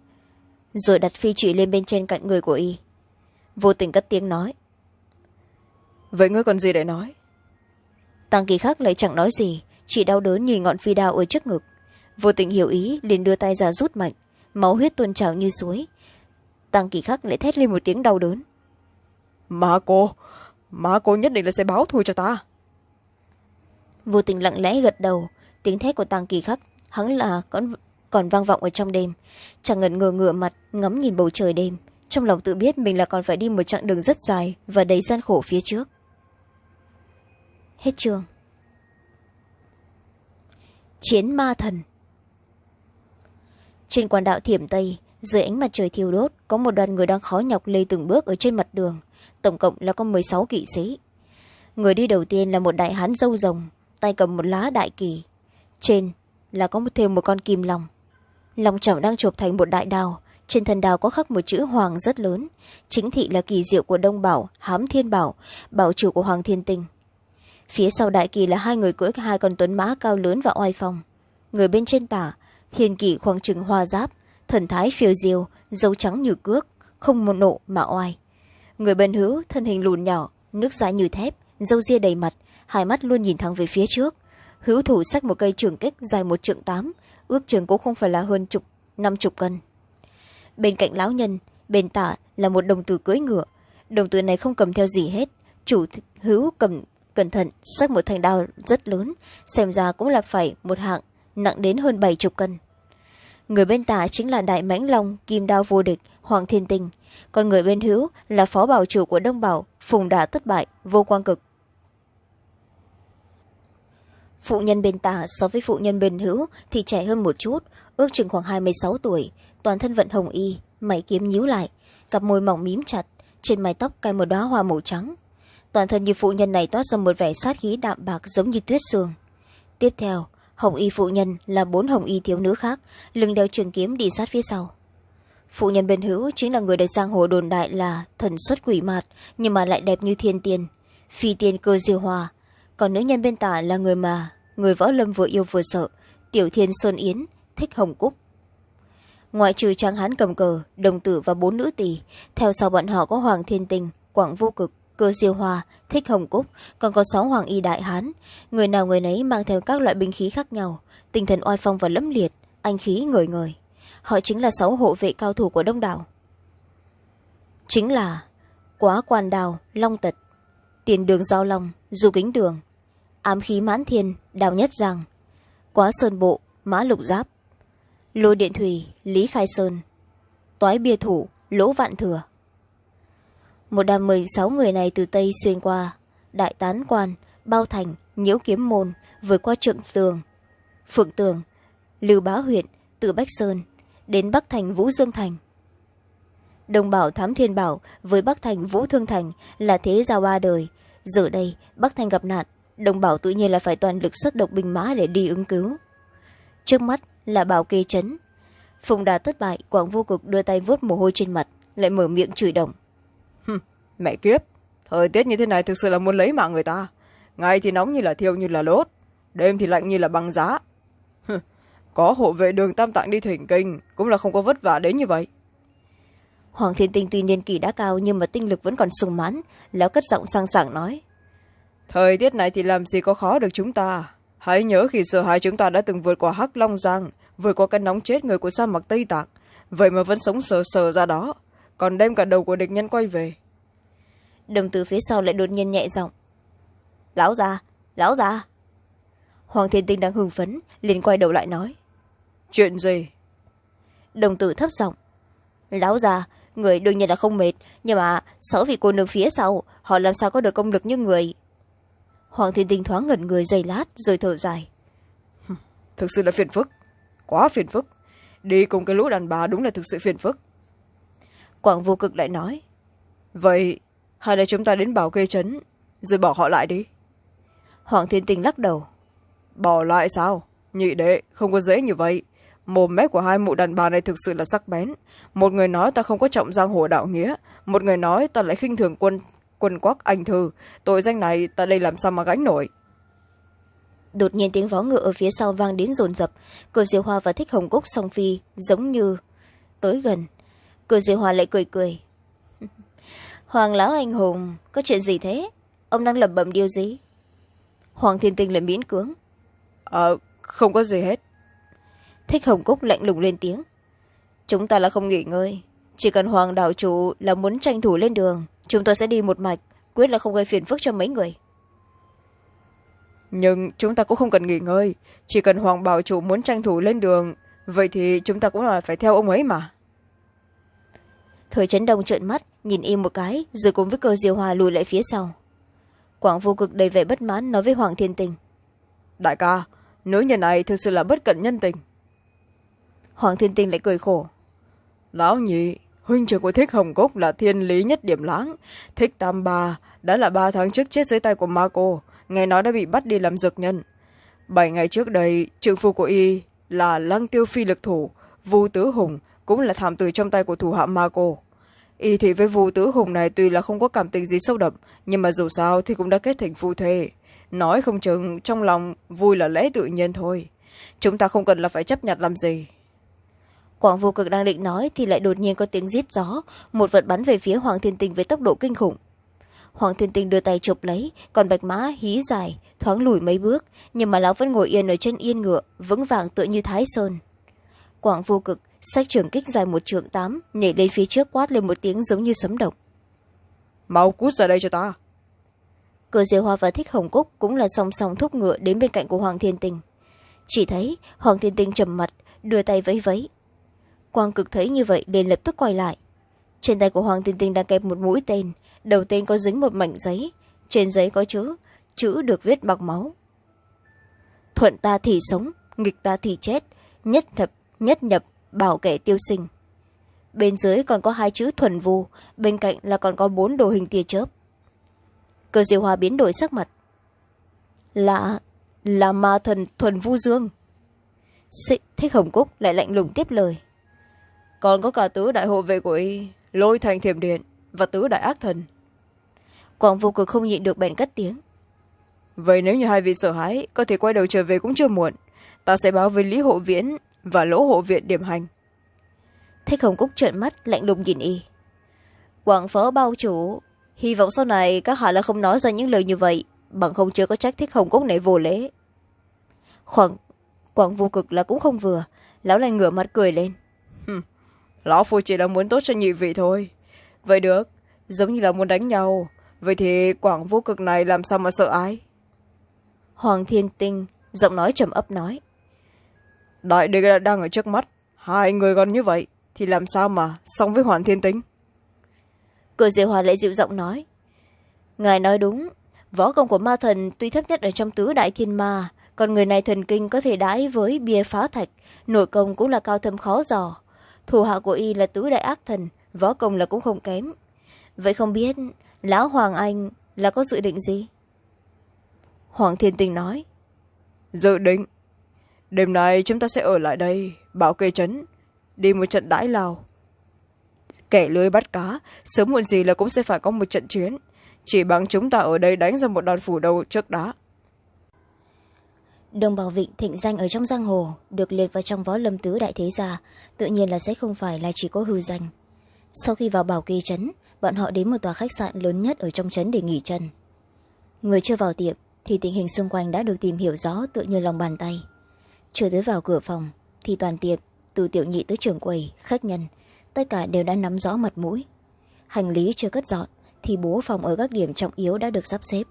rồi đặt phi trụy lên bên trên cạnh người của y. Vô tình cất tiếng nói. Vậy ngươi còn gì để nói? Tăng kỳ khắc lại chẳng nói gì chỉ đau đớn nhìn ngọn phi đao ở trước ngực. Vô tình hiểu ý liền đưa tay ra rút mạnh máu huyết tuôn trào như suối. Tăng kỳ khắc lại thét lên một tiếng đau đớn. Má cô má cô nhất định là sẽ báo thù cho ta. Vô tình lặng lẽ gật đầu tiếng thét của tăng kỳ khắc hắn là còn, còn vang vọng ở trong đêm. Chàng ngẩn ngơ ngửa mặt ngắm nhìn bầu trời đêm. Trong lòng tự biết mình là còn phải đi một chặng đường rất dài và đầy gian khổ phía trước hết chương chiến ma thần. Trên quan đạo thiểm tây, dưới ánh mặt trời thiêu đốt, có một đoàn người đang khó nhọc lê từng bước ở trên mặt đường. Tổng cộng là có m sáu kỵ sĩ. Người đi đầu tiên là một đại hán dâu rồng, tay cầm một lá đại kỳ. Trên là có thêm một con kim lòng. lòng chảo đang chộp thành một đại đào trên thân đào có khắc một chữ hoàng rất lớn. Chính thị là kỳ diệu của đông bảo, hám thiên bảo bảo chủ của hoàng thiên tinh phía sau đại kỳ là hai người cưỡi hai con tuấn mã cao lớn và oai phong. Người bên trên tả thiên kỷ khoảng trừng hoa giáp, thần thái phiêu diêu, dâu trắng như cước, không một nộ mà oai. Người bên hữu, thân hình lùn nhỏ, nước dài như thép dâu ria đầy mặt, hai mắt luôn nhìn thẳng về phía trước. Hữu thủ xách một cây trường kích dài một trượng tám, ước chừng cũng không phải là hơn chục, năm chục cân. Bên cạnh lão nhân, bên tả là một đồng tử cưỡi ngựa. Đồng tử này không cầm theo gì hết, chủ hữu cầm cẩn thận, xách một thanh đao rất lớn, xem ra cũng là phải một hạng nặng đến hơn bảy chục cân. Người bên tả chính là đại mãnh long, kim đao vô địch, hoàng thiên tinh còn người bên hữu là phó bảo chủ của đông bảo, phùng đả thất bại, vô quang cực. Phụ nhân bên tả so với phụ nhân bên hữu thì trẻ hơn một chút, ước chừng khoảng hai mươi sáu tuổi, toàn thân vận hồng y, mày kiếm nhíu lại, cặp môi mỏng mím chặt, trên mái tóc cài một đoá hoa màu trắng toàn thân như phụ nhân này toát ra một vẻ sát khí đạm bạc giống như tuyết sương. Tiếp theo hồng y phụ nhân là bốn hồng y thiếu nữ khác lưng đeo trường kiếm đi sát phía sau. Phụ nhân bên hữu chính là người được giang hồ đồn đại là thần xuất quỷ mạt nhưng mà lại đẹp như thiên tiên phi tiên cơ diêu hòa. Còn nữ nhân bên tả là người mà người võ lâm vừa yêu vừa sợ tiểu thiên sơn yến thích hồng cúc. Ngoại trừ trang hán cầm cờ đồng tử và bốn nữ tỳ, theo sau bọn họ có hoàng thiên tình quảng vô cực cơ diêu hoa, thích hồng cúc, còn có sáu hoàng y đại hán. Người nào người nấy mang theo các loại binh khí khác nhau. Tinh thần oai phong và lẫm liệt, anh khí ngời ngời. Họ chính là sáu hộ vệ cao thủ của đông đảo. Chính là quá quan đào, long tật, tiền đường giao long, du kính đường, ám khí mãn thiên, đào nhất giang, quá sơn bộ, mã lục giáp, lôi điện thủy, lý khai sơn, toái bia thủ, lỗ vạn thừa một đám mười sáu người này từ tây xuyên qua, đại tán quan, bao thành, nhiễu kiếm môn, vượt qua trượng tường, phượng tường, lưu bá huyện từ bách sơn, đến bắc thành vũ dương thành. Đồng bảo thám thiên bảo với bắc thành vũ thương thành là thế giao ba đời. Giờ đây, bắc thành gặp nạn, đồng bảo tự nhiên là phải toàn lực xuất động binh mã để đi ứng cứu. Trước mắt là bảo kê chấn. Phùng đà thất bại, quảng vô cực đưa tay vuốt mồ hôi trên mặt, lại mở miệng chửi đồng mẹ kiếp thời tiết như thế này thực sự là muốn lấy mạng người ta. Ngày thì nóng như là thiêu như là lốt đêm thì lạnh như là băng giá. Có hộ vệ đường tam tạng đi thỉnh kinh cũng là không có vất vả đến như vậy. Hoàng thiên tinh tuy niên kỷ đã cao nhưng mà tinh lực vẫn còn sung mãn lão cất giọng sang sảng nói. Thời tiết này thì làm gì có khó được chúng ta. Hãy nhớ khi xưa hai chúng ta đã từng vượt qua hắc long giang vượt qua cái nóng chết người của sa mạc tây tạc vậy mà vẫn sống sờ sờ ra đó. Còn đem cả đầu của địch nhân quay về đồng từ phía sau lại đột nhiên nhẹ giọng. Lão già lão già. Hoàng thiên tinh đang hưng phấn liền quay đầu lại nói. Chuyện gì? Đồng tử thấp giọng. Lão già người đương nhiên là không mệt nhưng mà sáu vị cô nương phía sau họ làm sao có được công lực như người? Hoàng thiên tinh thoáng ngẩn người giây lát rồi thở dài. Thực sự là phiền phức quá phiền phức. Đi cùng cái lũ đàn bà đúng là thực sự phiền phức. Quảng vô cực lại nói. Vậy hay là chúng ta đến bảo kê trấn, rồi bỏ họ lại đi. Hoàng thiên tinh lắc đầu. Bỏ lại sao? Nhị đệ, không có dễ như vậy. Mồm mép của hai mụ đàn bà này thực sự là sắc bén. Một người nói ta không có trọng giang hồ đạo nghĩa, một người nói ta lại khinh thường quân quân quắc anh thư. Tội danh này ta đây làm sao mà gánh nổi? Đột nhiên tiếng vó ngựa ở phía sau vang đến rồn rập cờ diều hoa và thích hồng cúc song phi giống như tới gần. Cờ diều hoa lại cười cười hoàng lão anh hùng có chuyện gì thế? Ông đang lẩm bẩm điều gì? Hoàng thiên tinh lại miễn cưỡng. Ờ không có gì hết. Thích hồng cúc lạnh lùng lên tiếng. Chúng ta là không nghỉ ngơi. Chỉ cần hoàng đạo chủ là muốn tranh thủ lên đường chúng tôi sẽ đi một mạch quyết là không gây phiền phức cho mấy người. Nhưng chúng ta cũng không cần nghỉ ngơi. Chỉ cần hoàng bảo chủ muốn tranh thủ lên đường vậy thì chúng ta cũng là phải theo ông ấy mà thời trấn đông trợn mắt nhìn im một cái rồi cùng với cơ diêu hòa lùi lại phía sau. Quảng vô cực đầy vẻ bất mãn nói với hoàng thiên tình. Đại ca nữ nhân này thực sự là bất cẩn nhân tình. Hoàng thiên tình lại cười khổ. Lão nhị huynh trưởng của thích hồng cốc là thiên lý nhất điểm lãng. Thích tam ba đã là ba tháng trước chết dưới tay của ma cô nghe nói đã bị bắt đi làm dược nhân. Bảy ngày trước đây trượng phu của y là lăng tiêu phi lực thủ vu tứ hùng cũng là thảm tử trong tay của thủ hạ ma cô y thị với vu tứ hùng này tuy là không có cảm tình gì sâu đậm, nhưng mà dù sao thì cũng đã kết thành phu thê. Nói không chừng trong lòng vui là lẽ tự nhiên thôi. Chúng ta không cần là phải chấp nhận làm gì. Quảng vô cực đang định nói thì lại đột nhiên có tiếng rít gió, một vật bắn về phía hoàng thiên tinh với tốc độ kinh khủng. Hoàng thiên tinh đưa tay chụp lấy, còn bạch mã hí dài, thoáng lùi mấy bước, nhưng mà lão vẫn ngồi yên ở trên yên ngựa, vững vàng tựa như thái sơn quảng vô cực sách trường kích dài một trường tám nhảy lên phía trước quát lên một tiếng giống như sấm động. Mau cút ra đây cho ta. Cửa diệu hoa và thích hồng cúc cũng là song song thúc ngựa đến bên cạnh của hoàng thiên tinh chỉ thấy hoàng thiên tinh trầm mặt đưa tay vẫy vẫy. Quang cực thấy như vậy liền lập tức quay lại. Trên tay của hoàng thiên tinh đang kẹp một mũi tên đầu tên có dính một mảnh giấy. Trên giấy có chữ chữ được viết bằng máu. Thuận ta thì sống nghịch ta thì chết nhất nhập nhất nhập bảo kẻ tiêu sinh. Bên dưới còn có hai chữ thuần vu bên cạnh là còn có bốn đồ hình tia chớp. Cơ diệu hòa biến đổi sắc mặt. Là là ma thần thuần vu dương. Xị, thích hồng cúc lại lạnh lùng tiếp lời. Còn có cả tứ đại hộ vệ của y lôi thành thiểm điện và tứ đại ác thần. Quảng vô cực không nhịn được bèn cất tiếng. Vậy nếu như hai vị sợ hãi có thể quay đầu trở về cũng chưa muộn. Ta sẽ báo với lý hộ viễn và lỗ hộ viện điểm hành. Thích hồng cúc trợn mắt lạnh lùng nhìn y. Quảng phó bao chủ hy vọng sau này các hạ là không nói ra những lời như vậy bằng không chưa có trách thích hồng cúc này vô lễ. Khoảng quảng vô cực là cũng không vừa lão lại ngửa mặt cười lên. Lão phu chỉ là muốn tốt cho nhị vị thôi. Vậy được giống như là muốn đánh nhau vậy thì quảng vô cực này làm sao mà sợ ai? Hoàng thiên tinh giọng nói trầm ấp nói đại đế đang ở trước mắt. Hai người còn như vậy thì làm sao mà xong với hoàn thiên tính cửa diệu hòa lại dịu giọng nói. Ngài nói đúng. Võ công của ma thần tuy thấp nhất ở trong tứ đại thiên ma còn người này thần kinh có thể đãi với bia phá thạch nội công cũng là cao thâm khó dò. Thủ hạ của y là tứ đại ác thần võ công là cũng không kém. Vậy không biết lão hoàng anh là có dự định gì? Hoàng thiên tình nói. Dự định đêm nay chúng ta sẽ ở lại đây, bảo kê trấn đi một trận đãi lao kẻ lưới bắt cá, sớm muộn gì là cũng sẽ phải có một trận chiến. Chỉ bằng chúng ta ở đây đánh ra một đòn phủ đầu trước đá đồng bảo vịnh thịnh danh ở trong giang hồ được liệt vào trong võ lâm tứ đại thế gia, tự nhiên là sẽ không phải là chỉ có hư danh. Sau khi vào bảo kê trấn bọn họ đến một tòa khách sạn lớn nhất ở trong trấn để nghỉ chân. Người chưa vào tiệm thì tình hình xung quanh đã được tìm hiểu rõ tự như lòng bàn tay chưa tới vào cửa phòng, thì toàn tiệm từ tiểu nhị tới trưởng quầy, khách nhân, tất cả đều đã nắm rõ mặt mũi. Hành lý chưa cất dọn, thì bố phòng ở các điểm trọng yếu đã được sắp xếp.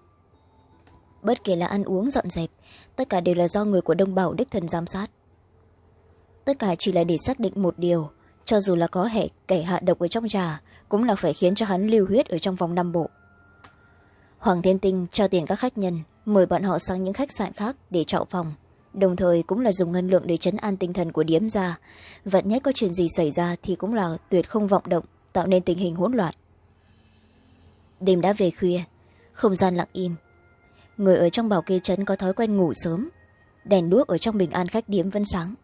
Bất kể là ăn uống dọn dẹp, tất cả đều là do người của đông bảo đích thần giám sát. Tất cả chỉ là để xác định một điều, cho dù là có hệ kẻ hạ độc ở trong trà, cũng là phải khiến cho hắn lưu huyết ở trong vòng năm bộ. Hoàng thiên tinh cho tiền các khách nhân, mời bọn họ sang những khách sạn khác để trọ phòng đồng thời cũng là dùng ngân lượng để chấn an tinh thần của điếm ra Vận nhất có chuyện gì xảy ra thì cũng là tuyệt không vọng động, tạo nên tình hình hỗn loạn. Đêm đã về khuya, không gian lặng im. Người ở trong bảo kê trấn có thói quen ngủ sớm. Đèn đuốc ở trong bình an khách điếm vẫn sáng.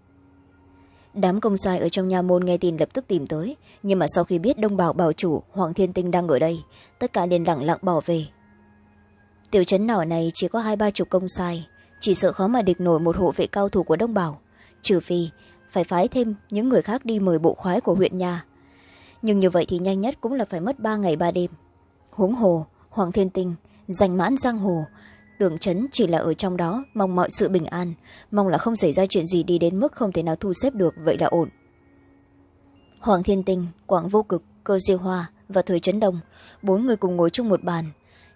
Đám công sai ở trong nhà môn nghe tin lập tức tìm tới, nhưng mà sau khi biết đông bảo bảo chủ hoàng thiên tinh đang ở đây, tất cả liền lặng lặng bỏ về. Tiểu trấn nhỏ này chỉ có hai ba chục công sai chỉ sợ khó mà địch nổi một hộ vệ cao thủ của đông bảo, trừ phi phải phái thêm những người khác đi mời bộ khoái của huyện nhà. Nhưng như vậy thì nhanh nhất cũng là phải mất ba ngày ba đêm. Huống hồ, hoàng thiên tinh, danh mãn giang hồ, tưởng chấn chỉ là ở trong đó, mong mọi sự bình an, mong là không xảy ra chuyện gì đi đến mức không thể nào thu xếp được, vậy là ổn. Hoàng thiên tinh, quảng vô cực, cơ diêu hoa và thời trấn đông, bốn người cùng ngồi chung một bàn.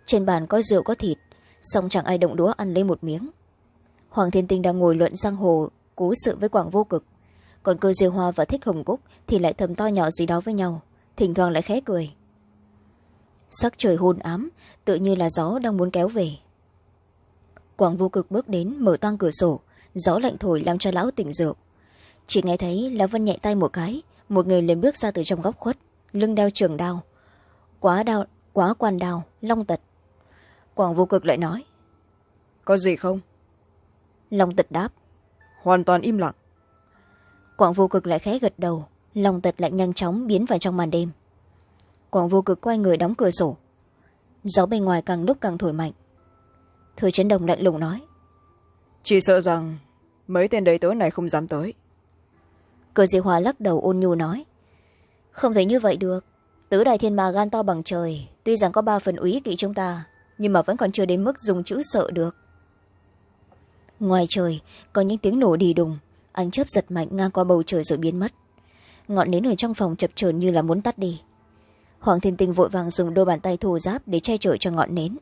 Trên bàn có rượu có thịt, song chẳng ai động đũa ăn lấy một miếng hoàng thiên tinh đang ngồi luận giang hồ, cố sự với quảng vô cực. Còn cơ diêu hoa và thích hồng cúc thì lại thầm to nhỏ gì đó với nhau, thỉnh thoảng lại khẽ cười. Sắc trời hôn ám tự như là gió đang muốn kéo về. Quảng vô cực bước đến, mở toang cửa sổ, gió lạnh thổi làm cho lão tỉnh rượu. Chỉ nghe thấy lão vân nhẹ tay một cái, một người liền bước ra từ trong góc khuất, lưng đeo trường đao. Quá đao, quá quan đao, long tật. Quảng vô cực lại nói, có gì không? Long tật đáp. Hoàn toàn im lặng. Quảng vô cực lại khẽ gật đầu. Long tật lại nhanh chóng biến vào trong màn đêm. Quảng vô cực quay người đóng cửa sổ. Gió bên ngoài càng lúc càng thổi mạnh. Thời chấn đồng lạnh lùng nói. Chỉ sợ rằng mấy tên đầy tớ này không dám tới. Cơ di hòa lắc đầu ôn nhu nói. Không thể như vậy được. Tứ đại thiên ma gan to bằng trời. Tuy rằng có ba phần úy kỵ chúng ta nhưng mà vẫn còn chưa đến mức dùng chữ sợ được ngoài trời có những tiếng nổ đi đùng. Ánh chớp giật mạnh ngang qua bầu trời rồi biến mất. Ngọn nến ở trong phòng chập chờn như là muốn tắt đi. Hoàng thiên tinh vội vàng dùng đôi bàn tay thô giáp để che chở cho ngọn nến.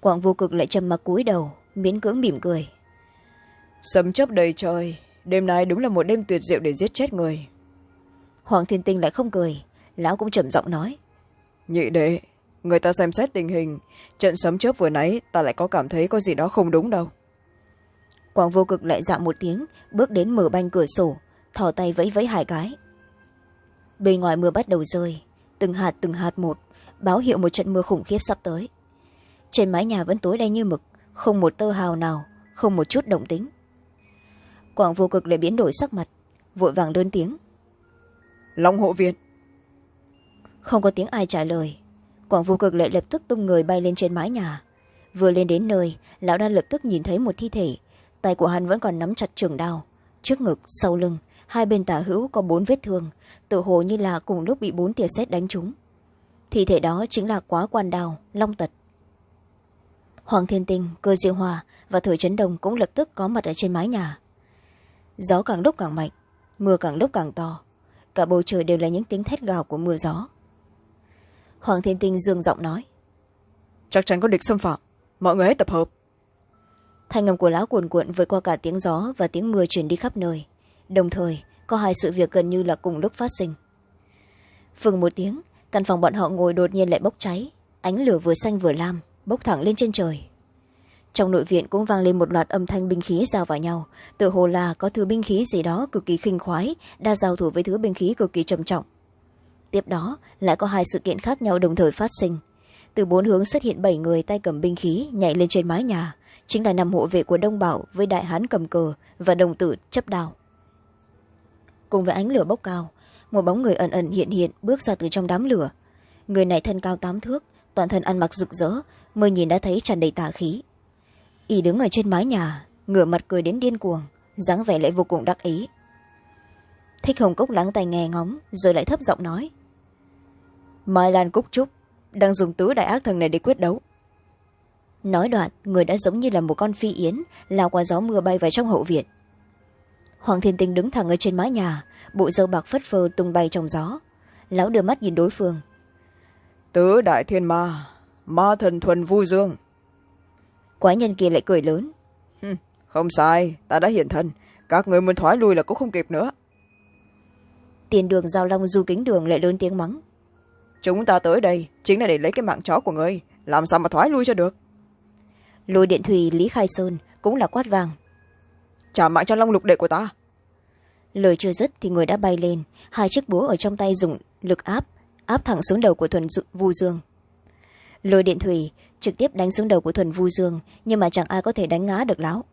Quảng vô cực lại trầm mặc cúi đầu miễn cưỡng mỉm cười. Sấm chớp đầy trời đêm nay đúng là một đêm tuyệt diệu để giết chết người. Hoàng thiên tinh lại không cười lão cũng trầm giọng nói. Nhị đệ người ta xem xét tình hình. Trận sấm chớp vừa nãy ta lại có cảm thấy có gì đó không đúng đâu. Quảng vô cực lại dạo một tiếng bước đến mở banh cửa sổ thò tay vẫy vẫy hai cái. Bên ngoài mưa bắt đầu rơi từng hạt từng hạt một báo hiệu một trận mưa khủng khiếp sắp tới. Trên mái nhà vẫn tối đen như mực không một tơ hào nào không một chút động tính quảng vô cực lại biến đổi sắc mặt vội vàng đơn tiếng. Long hộ viện. Không có tiếng ai trả lời quảng vô cực lại lập tức tung người bay lên trên mái nhà. Vừa lên đến nơi, lão đan lập tức nhìn thấy một thi thể. Tay của hắn vẫn còn nắm chặt trường đao. Trước ngực, sau lưng, hai bên tả hữu có bốn vết thương tự hồ như là cùng lúc bị bốn tia sét đánh trúng. Thi thể đó chính là quá quan đào long tật. Hoàng thiên tinh, cơ diệu hòa và thời trấn đồng cũng lập tức có mặt ở trên mái nhà. Gió càng lúc càng mạnh, mưa càng lúc càng to. Cả bầu trời đều là những tiếng thét gào của mưa gió hoàng thiên tinh dương giọng nói. Chắc chắn có địch xâm phạm. Mọi người hãy tập hợp. Thanh âm của lão cuồn cuộn vượt qua cả tiếng gió và tiếng mưa chuyển đi khắp nơi. Đồng thời có hai sự việc gần như là cùng lúc phát sinh. Phừng một tiếng căn phòng bọn họ ngồi đột nhiên lại bốc cháy. Ánh lửa vừa xanh vừa lam bốc thẳng lên trên trời. Trong nội viện cũng vang lên một loạt âm thanh binh khí giao vào nhau. Tự hồ là có thứ binh khí gì đó cực kỳ khinh khoái đa giao thủ với thứ binh khí cực kỳ trầm trọng tiếp đó, lại có hai sự kiện khác nhau đồng thời phát sinh. Từ bốn hướng xuất hiện bảy người tay cầm binh khí nhảy lên trên mái nhà, chính là năm hộ vệ của đông bảo với đại hán cầm cờ và đồng tử chấp đào cùng với ánh lửa bốc cao, một bóng người ẩn ẩn hiện hiện bước ra từ trong đám lửa. Người này thân cao tám thước, toàn thân ăn mặc rực rỡ mới nhìn đã thấy tràn đầy tà khí. Y đứng ở trên mái nhà, ngửa mặt cười đến điên cuồng, dáng vẻ lại vô cùng đắc ý. Thích hồng cốc lắng tay nghe ngóng, rồi lại thấp giọng nói mai lan cúc trúc đang dùng tứ đại ác thần này để quyết đấu. Nói đoạn người đã giống như là một con phi yến lao qua gió mưa bay vào trong hậu viện. Hoàng thiên tinh đứng thẳng ở trên mái nhà bộ dâu bạc phất phơ tung bay trong gió. Lão đưa mắt nhìn đối phương. Tứ đại thiên ma ma thần thuần vu dương. Quái nhân kia lại cười lớn. Không sai ta đã hiện thân. Các người muốn thoái lui là cũng không kịp nữa. Tiền đường giao long du kính đường lại lớn tiếng mắng chúng ta tới đây chính là để lấy cái mạng chó của ngươi. Làm sao mà thoái lui cho được? Lôi điện thùy lý khai sơn cũng là quát vàng. Trả mạng cho long lục đệ của ta. Lời chưa dứt thì người đã bay lên. Hai chiếc búa ở trong tay dùng lực áp áp thẳng xuống đầu của thuần vu dương. Lôi điện thủy trực tiếp đánh xuống đầu của thuần vu dương nhưng mà chẳng ai có thể đánh ngã được lão.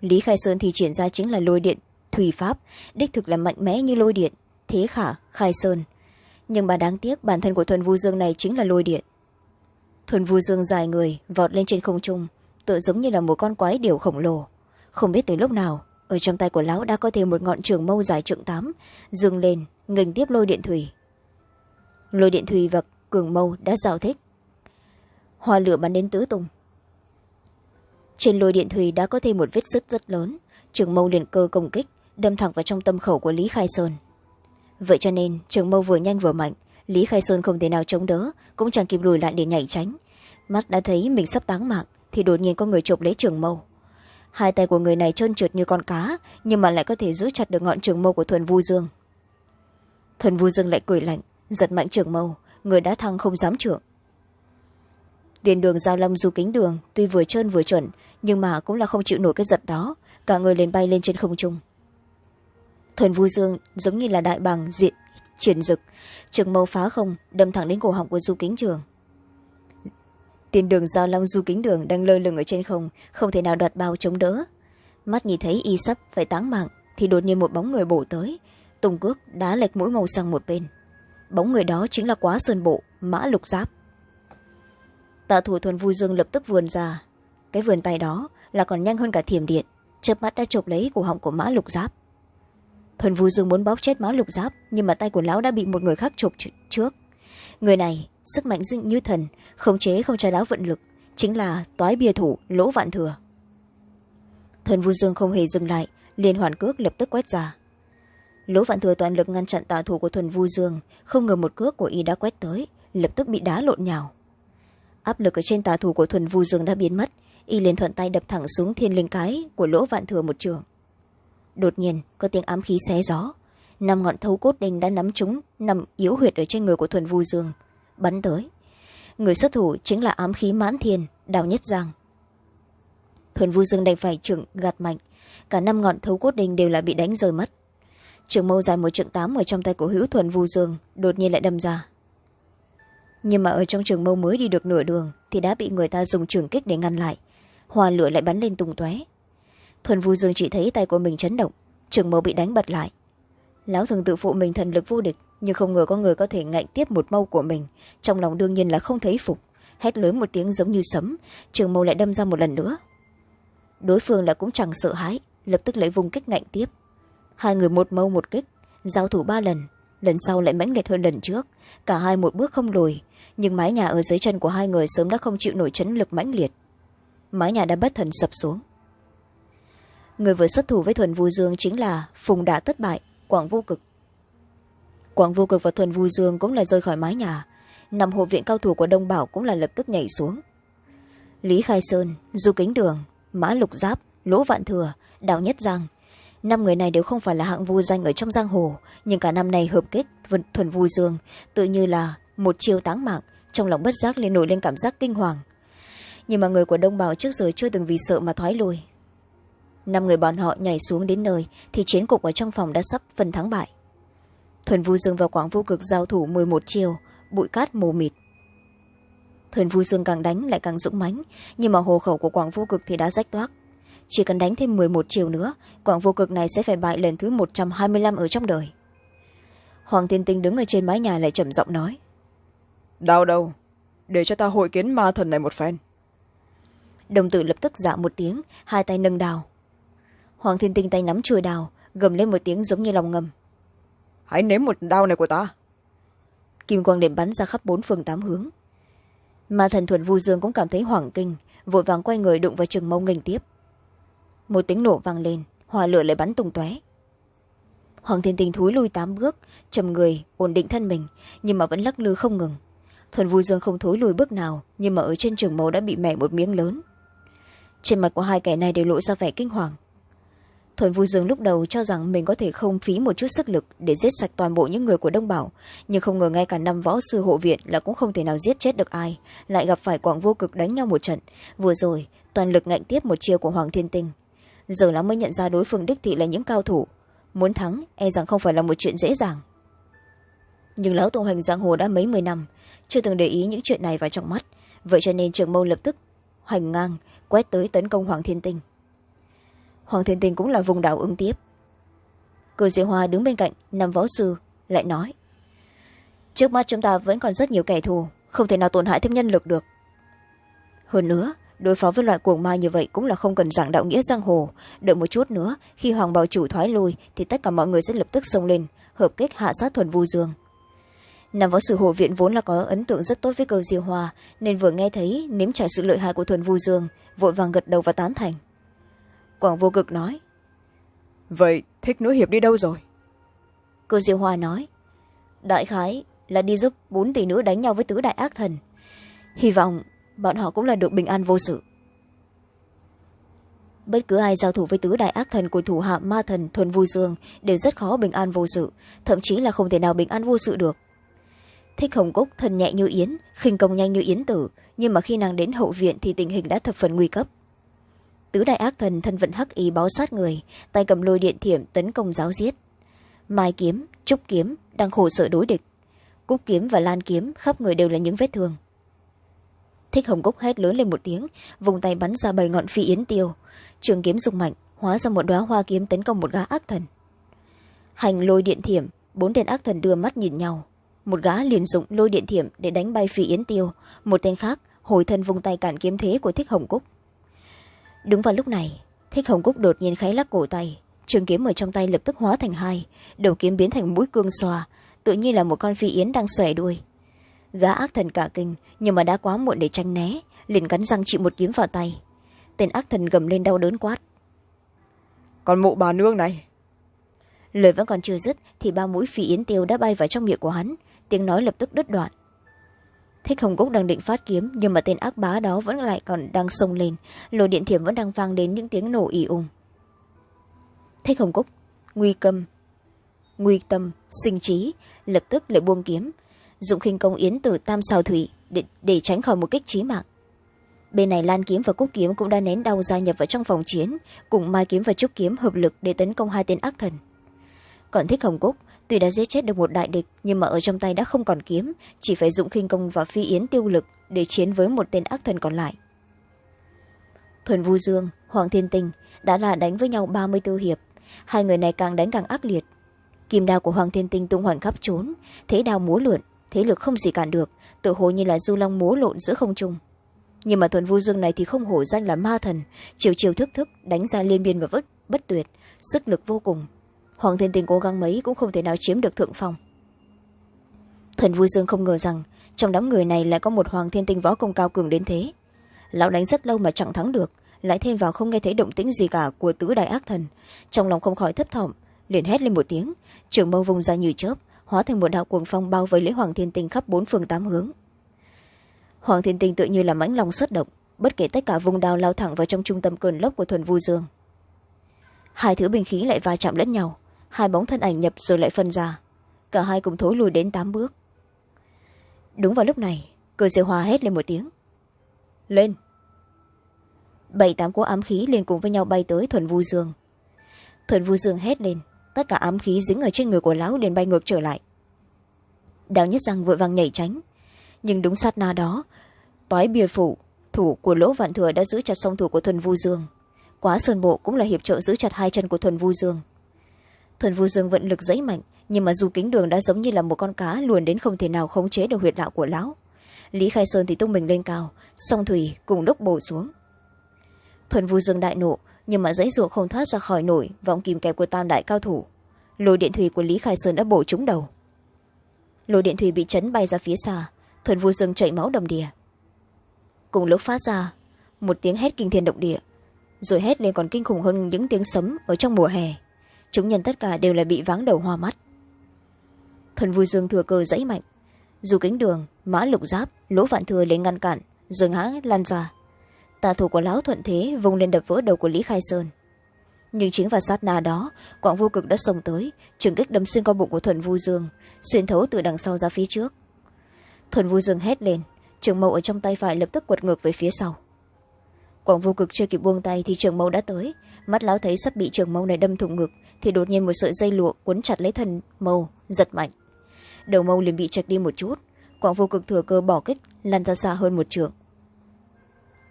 Lý khai sơn thì triển ra chính là lôi điện thủy pháp đích thực là mạnh mẽ như lôi điện. Thế khả khai sơn nhưng mà đáng tiếc bản thân của thuần vu dương này chính là lôi điện. Thuần vu dương dài người, vọt lên trên không trung tựa giống như là một con quái điều khổng lồ. Không biết từ lúc nào, ở trong tay của lão đã có thêm một ngọn trường mâu dài trượng tám dừng lên nghênh tiếp lôi điện thủy. Lôi điện thủy và cường mâu đã giao thích. Hoa lửa bắn đến tứ tung. Trên lôi điện thủy đã có thêm một vết sứt rất lớn, trường mâu liền cơ công kích, đâm thẳng vào trong tâm khẩu của lý khai sơn vậy cho nên, trường mâu vừa nhanh vừa mạnh, lý khai sơn không thể nào chống đỡ, cũng chẳng kịp lùi lại để nhảy tránh. Mắt đã thấy mình sắp táng mạng, thì đột nhiên có người chộp lấy trường mâu. Hai tay của người này trơn trượt như con cá, nhưng mà lại có thể giữ chặt được ngọn trường mâu của thuần vu dương. Thuần vu dương lại cười lạnh, giật mạnh trường mâu, người đã thăng không dám trượng. Tiền đường giao long du kính đường tuy vừa trơn vừa chuẩn, nhưng mà cũng là không chịu nổi cái giật đó, cả người liền bay lên trên không trung thuần vui dương giống như là đại bàng diện triển rực trường mâu phá không, đâm thẳng đến cổ họng của du kính trường. Tiền đường giao long du kính đường đang lơ lửng ở trên không không thể nào đoạt bao chống đỡ. Mắt nhìn thấy y sắp phải táng mạng, thì đột nhiên một bóng người bổ tới. Tùng cước đá lệch mũi màu sang một bên. Bóng người đó chính là quá sơn bộ, mã lục giáp. Tạ thủ thuần vui dương lập tức vườn ra. Cái vườn tay đó là còn nhanh hơn cả thiểm điện, chớp mắt đã chộp lấy cổ họng của mã lục giáp thuần Vu dương muốn bóp chết máu lục giáp, nhưng mà tay của lão đã bị một người khác chụp trước. Người này, sức mạnh dưng như thần, khống chế không cho lão vận lực, chính là toái bia thủ lỗ vạn thừa. Thuần Vu dương không hề dừng lại, liền hoàn cước lập tức quét ra. Lỗ vạn thừa toàn lực ngăn chặn tạ thủ của thuần vu dương, không ngờ một cước của y đã quét tới, lập tức bị đá lộn nhào. Áp lực ở trên tà thủ của thuần vu dương đã biến mất, y liền thuận tay đập thẳng xuống thiên linh cái của lỗ vạn thừa một trường đột nhiên, có tiếng ám khí xé gió. Năm ngọn thấu cốt đình đã nắm chúng, nằm yếu huyệt ở trên người của thuần vu dương. Bắn tới. Người xuất thủ chính là ám khí mãn thiên, đào nhất giang. Thuần vu dương đành phải trưởng gạt mạnh. Cả năm ngọn thấu cốt đình đều là bị đánh rơi mất. Trường mâu dài một trượng tám ở trong tay của hữu thuần vu dương đột nhiên lại đâm ra. Nhưng mà ở trong trường mâu mới đi được nửa đường thì đã bị người ta dùng trường kích để ngăn lại. Hòa lửa lại bắn lên tung tóe thuần vu dương chỉ thấy tay của mình chấn động, trường mâu bị đánh bật lại. Lão thường tự phụ mình thần lực vô địch, nhưng không ngờ có người có thể ngạnh tiếp một mâu của mình. Trong lòng đương nhiên là không thấy phục, hét lớn một tiếng giống như sấm, trường mâu lại đâm ra một lần nữa. Đối phương lại cũng chẳng sợ hãi, lập tức lấy vùng kích ngạnh tiếp. Hai người một mâu một kích, giao thủ ba lần lần sau lại mãnh liệt hơn lần trước. Cả hai một bước không lùi, nhưng mái nhà ở dưới chân của hai người sớm đã không chịu nổi chấn lực mãnh liệt. Mái nhà đã bất thần sập xuống người vừa xuất thủ với thuần vu dương chính là phùng đã thất bại, quảng vô cực. Quảng vô cực và thuần vu dương cũng là rơi khỏi mái nhà. Nằm hộ viện cao thủ của đông bảo cũng là lập tức nhảy xuống. Lý khai sơn, du kính đường, mã lục giáp, lỗ vạn thừa đào nhất giang. Năm người này đều không phải là hạng vu danh ở trong giang hồ, nhưng cả năm này hợp kết thuần vu dương, tự như là một chiêu táng mạng, trong lòng bất giác lên nổi lên cảm giác kinh hoàng. Nhưng mà người của đông bảo trước giờ chưa từng vì sợ mà thoái lui năm người bọn họ nhảy xuống đến nơi thì chiến cục ở trong phòng đã sắp phần thắng bại. Thuần vu dương và quảng vô cực giao thủ m một chiều bụi cát mù mịt. Thuần vu dương càng đánh lại càng dũng mãnh nhưng mà hồ khẩu của quảng vô cực thì đã rách toác. Chỉ cần đánh thêm m một chiều nữa quảng vô cực này sẽ phải bại lần thứ một trăm hai mươi năm ở trong đời. Hoàng tiên tinh đứng ở trên mái nhà lại trầm giọng nói đau đâu để cho ta hội kiến ma thần này một phen. Đồng tử lập tức dạ một tiếng hai tay nâng đào hoàng thiên tinh tay nắm chuôi đào gầm lên một tiếng giống như lòng ngầm. Hãy nếm một đao này của ta. Kim quang đệm bắn ra khắp bốn phương tám hướng. Ma thần thuần vu dương cũng cảm thấy hoảng kinh vội vàng quay người đụng vào chừng mông nghênh tiếp. Một tiếng nổ vang lên hỏa lửa lại bắn tung tóe. Hoàng thiên tình thúi lui tám bước trầm người ổn định thân mình nhưng mà vẫn lắc lư không ngừng. Thuần vui dương không thối lùi bước nào nhưng mà ở trên trường màu đã bị mẻ một miếng lớn. Trên mặt của hai kẻ này đều lộ ra vẻ kinh hoàng thuần vui dương lúc đầu cho rằng mình có thể không phí một chút sức lực để giết sạch toàn bộ những người của đông bảo. Nhưng không ngờ ngay cả năm võ sư hộ viện là cũng không thể nào giết chết được ai. Lại gặp phải quảng vô cực đánh nhau một trận. Vừa rồi, toàn lực ngạnh tiếp một chiều của hoàng thiên tinh. Giờ lắm mới nhận ra đối phương đích thị là những cao thủ. Muốn thắng e rằng không phải là một chuyện dễ dàng. Nhưng lão tung hoành giang hồ đã mấy mươi năm, chưa từng để ý những chuyện này vào trong mắt. Vậy cho nên trường mâu lập tức hoành ngang, quét tới tấn công hoàng thiên tinh hoàng thiên tinh cũng là vùng đảo ứng tiếp. Cử diệu hoa đứng bên cạnh nằm võ sư lại nói, trước mắt chúng ta vẫn còn rất nhiều kẻ thù, không thể nào tổn hại thêm nhân lực được. Hơn nữa, đối phó với loại cuồng ma như vậy cũng là không cần giảng đạo nghĩa giang hồ. Đợi một chút nữa, khi hoàng bảo chủ thoái lui, thì tất cả mọi người sẽ lập tức xông lên, hợp kích hạ sát thuần vu dương. Nam võ sử hộ viện vốn là có ấn tượng rất tốt với cơ diêu hoa, nên vừa nghe thấy nếm trải sự lợi hại của thuần vu dương, vội vàng gật đầu và tán thành quảng vô cực nói. Vậy thích nữ hiệp đi đâu rồi? Cơ diêu hoa nói. Đại khái là đi giúp bốn tỷ nữ đánh nhau với tứ đại ác thần. Hy vọng bọn họ cũng là được bình an vô sự. Bất cứ ai giao thủ với tứ đại ác thần của thủ hạ ma thần thuần vu dương đều rất khó bình an vô sự thậm chí là không thể nào bình an vô sự được. Thích hồng cúc thân nhẹ như yến khinh công nhanh như yến tử nhưng mà khi nàng đến hậu viện thì tình hình đã thập phần nguy cấp tứ đại ác thần thân vận hắc ý báo sát người, tay cầm lôi điện thiểm tấn công giáo giết. Mai kiếm, trúc kiếm đang khổ sở đối địch. Cúc kiếm và lan kiếm khắp người đều là những vết thương. Thích hồng cúc hét lớn lên một tiếng vùng tay bắn ra bảy ngọn phi yến tiêu. Trường kiếm dùng mạnh, hóa ra một đoá hoa kiếm tấn công một gã ác thần. Hành lôi điện thiểm, bốn tên ác thần đưa mắt nhìn nhau. Một gã liền dụng lôi điện thiểm để đánh bay phi yến tiêu, một tên khác hồi thân vùng tay cản kiếm thế của thích hồng cúc đúng vào lúc này thích hồng cúc đột nhiên kháy lắc cổ tay. Trường kiếm ở trong tay lập tức hóa thành hai đầu kiếm biến thành mũi cương xòa tự nhiên là một con phi yến đang xòe đuôi. Gã ác thần cả kinh nhưng mà đã quá muộn để tranh né liền cắn răng chịu một kiếm vào tay. Tên ác thần gầm lên đau đớn quát. Còn mụ bà nương này? Lời vẫn còn chưa dứt thì ba mũi phi yến tiêu đã bay vào trong miệng của hắn tiếng nói lập tức đứt đoạn thích hồng cúc đang định phát kiếm nhưng mà tên ác bá đó vẫn lại còn đang sông lên. Lồi điện thiểm vẫn đang vang đến những tiếng nổ ì ùng. Thích hồng cúc nguy cầm nguy tâm sinh trí lập tức lại buông kiếm. Dụng khinh công yến từ tam xào thủy để, để tránh khỏi một kích trí mạng. Bên này lan kiếm và cúc kiếm cũng đã nén đau gia nhập vào trong phòng chiến cùng mai kiếm và trúc kiếm hợp lực để tấn công hai tên ác thần. Còn thích hồng cúc tuy đã giết chết được một đại địch nhưng mà ở trong tay đã không còn kiếm chỉ phải dụng khinh công và phi yến tiêu lực để chiến với một tên ác thần còn lại. Thuần vu dương hoàng thiên tinh đã là đánh với nhau ba mươi b hiệp. Hai người này càng đánh càng ác liệt. Kim đao của hoàng thiên tinh tung hoành khắp trốn thế đao múa lượn thế lực không gì cản được tự hồ như là du long múa lộn giữa không trung. Nhưng mà thuần vu dương này thì không hổ danh là ma thần chiều chiều thức thức đánh ra liên biên và bất, bất tuyệt sức lực vô cùng hoàng thiên tinh cố gắng mấy cũng không thể nào chiếm được thượng phong. Thần vui dương không ngờ rằng trong đám người này lại có một hoàng thiên tinh võ công cao cường đến thế. Lão đánh rất lâu mà chẳng thắng được, lại thêm vào không nghe thấy động tĩnh gì cả của tứ đại ác thần, trong lòng không khỏi thấp thỏm, liền hét lên một tiếng, trường mâu vùng ra như chớp, hóa thành một đạo cuồng phong bao vây lấy hoàng thiên tinh khắp bốn phương tám hướng. Hoàng thiên tinh tự như là mãnh lòng xuất động, bất kể tất cả vùng đao lao thẳng vào trong trung tâm cơn lốc của thuần vu dương hai thứ binh khí lại va chạm lẫn nhau hai bóng thân ảnh nhập rồi lại phân ra. Cả hai cùng thối lùi đến tám bước. Đúng vào lúc này, cơ diệu hòa hét lên một tiếng. Lên! Bảy tám cỗ ám khí liền cùng với nhau bay tới thuần vu dương. Thuần vu dương hét lên, tất cả ám khí dính ở trên người của lão liền bay ngược trở lại. Đào nhất rằng vội vàng nhảy tránh, nhưng đúng sát na đó, toái bia phủ, thủ của lỗ vạn thừa đã giữ chặt song thủ của thuần vu dương. Quá sơn bộ cũng là hiệp trợ giữ chặt hai chân của thuần vu dương thuần vu dương vận lực dẫy mạnh, nhưng mà dù kính đường đã giống như là một con cá luồn đến không thể nào khống chế được huyệt đạo của lão. Lý khai sơn thì tung mình lên cao, song thủy cùng lúc bổ xuống. Thuần vu dương đại nộ, nhưng mà dãy ruộng không thoát ra khỏi nổi vòng kìm kẹp của tam đại cao thủ. Lôi điện thủy của lý khai sơn đã bổ trúng đầu. Lôi điện thủy bị chấn bay ra phía xa, thuần vu dương chảy máu đầm đìa. Cùng lúc phát ra, một tiếng hét kinh thiên động địa, rồi hét lên còn kinh khủng hơn những tiếng sấm ở trong mùa hè chúng nhân tất cả đều là bị váng đầu hoa mắt. Thần vui dương thừa cơ dãy mạnh. Dù kính đường, mã lục giáp, lỗ vạn thừa lên ngăn cản, rồi ngã lan ra. Tà thủ của lão thuận thế vùng lên đập vỡ đầu của lý khai sơn. Nhưng chính vào sát na đó quảng vô cực đã xông tới, trường kích đâm xuyên qua bụng của thuần vu dương, xuyên thấu từ đằng sau ra phía trước. Thuần vu dương hét lên, trường mâu ở trong tay phải lập tức quật ngược về phía sau. Quảng vô cực chưa kịp buông tay thì trường mâu đã tới mắt lão thấy sắp bị trường mâu này đâm thủng ngực thì đột nhiên một sợi dây lụa quấn chặt lấy thần mâu giật mạnh. Đầu mâu liền bị chạch đi một chút quảng vô cực thừa cơ bỏ kích lăn ra xa hơn một trường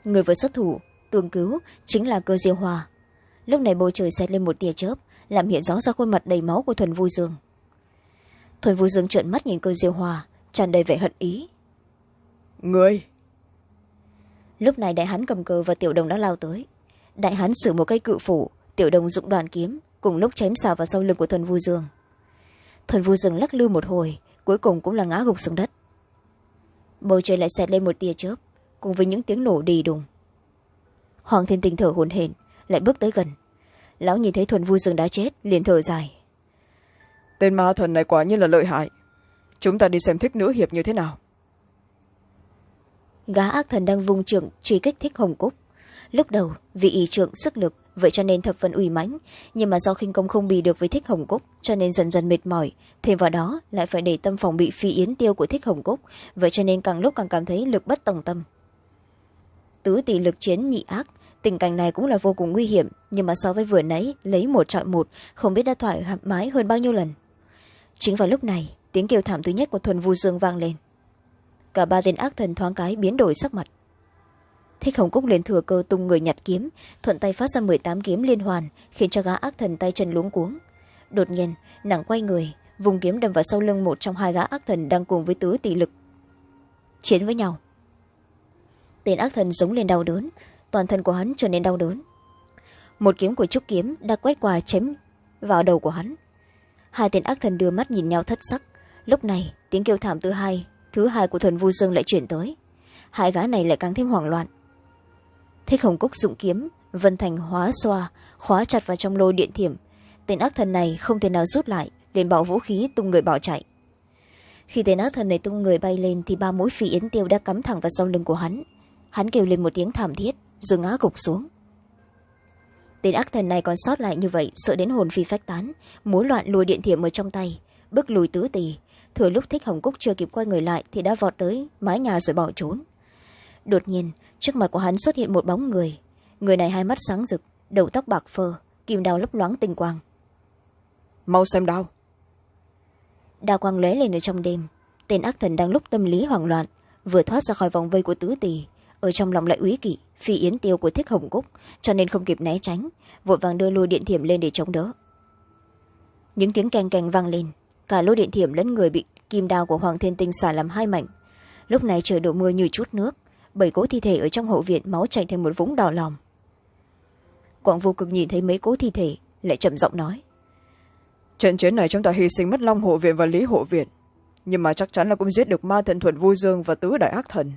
người vừa xuất thủ tương cứu chính là cơ diêu hòa. Lúc này bầu trời xẹt lên một tia chớp làm hiện rõ ra khuôn mặt đầy máu của thuần vu dương. Thuần vu dương trợn mắt nhìn cơ diêu hòa tràn đầy vẻ hận ý. Người! Lúc này đại hán cầm cờ và tiểu đồng đã lao tới đại hán sử một cây cự phủ tiểu đồng dụng đoàn kiếm cùng lúc chém xào vào sau lưng của thuần vu dương. Thuần vu dương lắc lư một hồi cuối cùng cũng là ngã gục xuống đất. Bầu trời lại xẹt lên một tia chớp cùng với những tiếng nổ đi đùng. Hoàng thiên tình thở hồn hển lại bước tới gần. Lão nhìn thấy thuần vu dương đã chết liền thở dài. Tên ma thần này quả nhiên là lợi hại. Chúng ta đi xem thích nữ hiệp như thế nào. Gã ác thần đang vung trượng truy kích thích hồng cúc lúc đầu vì ý trượng sức lực, vậy cho nên thập phần uy mãnh. Nhưng mà do khinh công không bì được với thích hồng cúc, cho nên dần dần mệt mỏi. Thêm vào đó, lại phải để tâm phòng bị phi yến tiêu của thích hồng cúc. Vậy cho nên càng lúc càng cảm thấy lực bất tòng tâm. Tứ tỷ lực chiến nhị ác, tình cảnh này cũng là vô cùng nguy hiểm. Nhưng mà so với vừa nãy, lấy một trọi một, không biết đã thoải mái hơn bao nhiêu lần. Chính vào lúc này, tiếng kêu thảm thứ nhất của thuần vu dương vang lên. Cả ba tên ác thần thoáng cái biến đổi sắc mặt thích hồng cúc liền thừa cơ tung người nhặt kiếm, thuận tay phát ra m tám kiếm liên hoàn, khiến cho gã ác thần tay chân luống cuống. Đột nhiên, nàng quay người, vùng kiếm đâm vào sau lưng một trong hai gã ác thần đang cùng với tứ tỷ lực chiến với nhau. Tên ác thần giống lên đau đớn, toàn thân của hắn trở nên đau đớn. Một kiếm của trúc kiếm đã quét qua chém vào đầu của hắn. Hai tên ác thần đưa mắt nhìn nhau thất sắc. Lúc này, tiếng kêu thảm thứ hai thứ hai của thuần vu dương lại chuyển tới. Hai gã này lại càng thêm hoảng loạn thích hồng cúc dụng kiếm, vân thành hóa xoa, khóa chặt vào trong lôi điện thiểm. Tên ác thần này không thể nào rút lại, liền bỏ vũ khí tung người bỏ chạy. Khi tên ác thần này tung người bay lên thì ba mũi phi yến tiêu đã cắm thẳng vào sau lưng của hắn. Hắn kêu lên một tiếng thảm thiết, rồi ngã gục xuống. Tên ác thần này còn sót lại như vậy, sợ đến hồn phi phách tán, múa loạn lùi điện thiểm ở trong tay bước lùi tứ tì thừa lúc thích hồng cúc chưa kịp quay người lại thì đã vọt tới mái nhà rồi bỏ trốn. Đột nhiên trước mặt của hắn xuất hiện một bóng người. Người này hai mắt sáng rực đầu tóc bạc phơ kim đao lấp loáng tinh quang. Mau xem đao. Đao quang lóe lên ở trong đêm. Tên ác thần đang lúc tâm lý hoảng loạn vừa thoát ra khỏi vòng vây của tứ tỳ. Ở trong lòng lại úy kỵ phi yến tiêu của thích hồng cúc cho nên không kịp né tránh vội vàng đưa lôi điện thiểm lên để chống đỡ. Những tiếng canh canh vang lên cả lôi điện thiểm lẫn người bị kim đao của hoàng thiên tinh xả làm hai mảnh. Lúc này trời đổ mưa như chút nước bảy cố thi thể ở trong hậu viện máu chảy thành một vũng đỏ lòng quảng vô cực nhìn thấy mấy cố thi thể lại trầm giọng nói. Trận chiến này chúng ta hy sinh mất long hộ viện và lý hộ viện nhưng mà chắc chắn là cũng giết được ma thần thuận vui dương và tứ đại ác thần.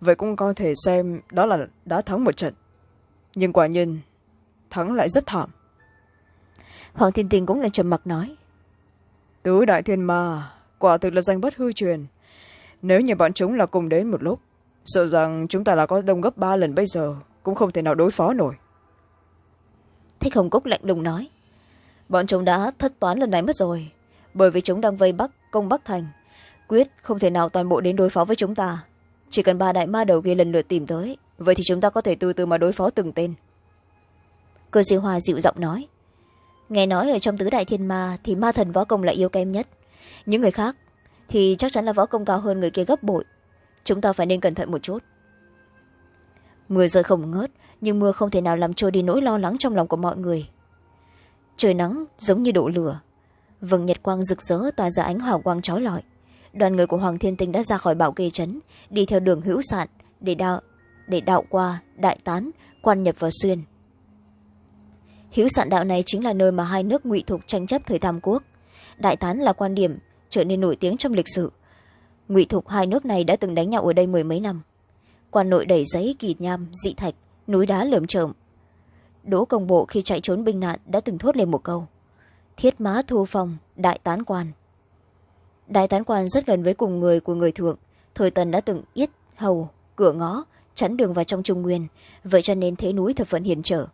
Vậy cũng có thể xem đó là đã thắng một trận. Nhưng quả nhiên thắng lại rất thảm. Hoàng thiên tình cũng là trầm mặc nói. Tứ đại thiên ma quả thực là danh bất hư truyền. Nếu như bọn chúng là cùng đến một lúc sợ rằng chúng ta là có đông gấp ba lần bây giờ, cũng không thể nào đối phó nổi. Thích hồng cúc lạnh lùng nói, bọn chúng đã thất toán lần này mất rồi. Bởi vì chúng đang vây bắc công bắc thành, quyết không thể nào toàn bộ đến đối phó với chúng ta. Chỉ cần ba đại ma đầu kia lần lượt tìm tới, vậy thì chúng ta có thể từ từ mà đối phó từng tên. Cơ Sĩ hoa dịu giọng nói, nghe nói ở trong tứ đại thiên ma thì ma thần võ công là yếu kém nhất. Những người khác thì chắc chắn là võ công cao hơn người kia gấp bội chúng ta phải nên cẩn thận một chút. Mưa rơi không ngớt nhưng mưa không thể nào làm trôi đi nỗi lo lắng trong lòng của mọi người. Trời nắng giống như đổ lửa. Vầng nhật quang rực rỡ tỏa ra ánh hào quang trói lọi. Đoàn người của hoàng thiên tinh đã ra khỏi bảo kê trấn đi theo đường hữu sạn để đạo, để đạo qua đại tán quan nhập vào xuyên. Hữu sạn đạo này chính là nơi mà hai nước ngụy thục tranh chấp thời tam quốc. Đại tán là quan điểm trở nên nổi tiếng trong lịch sử ngụy thục hai nước này đã từng đánh nhau ở đây mười mấy năm. Quan nội đẩy giấy, kỳ nham, dị thạch, núi đá lởm chởm. Đỗ công bộ khi chạy trốn binh nạn đã từng thốt lên một câu, thiết má thu phong, đại tán quan. Đại tán quan rất gần với cùng người của người thượng. Thời tần đã từng yết, hầu, cửa ngõ, chắn đường vào trong trung nguyên, vậy cho nên thế núi thập phận hiểm trở.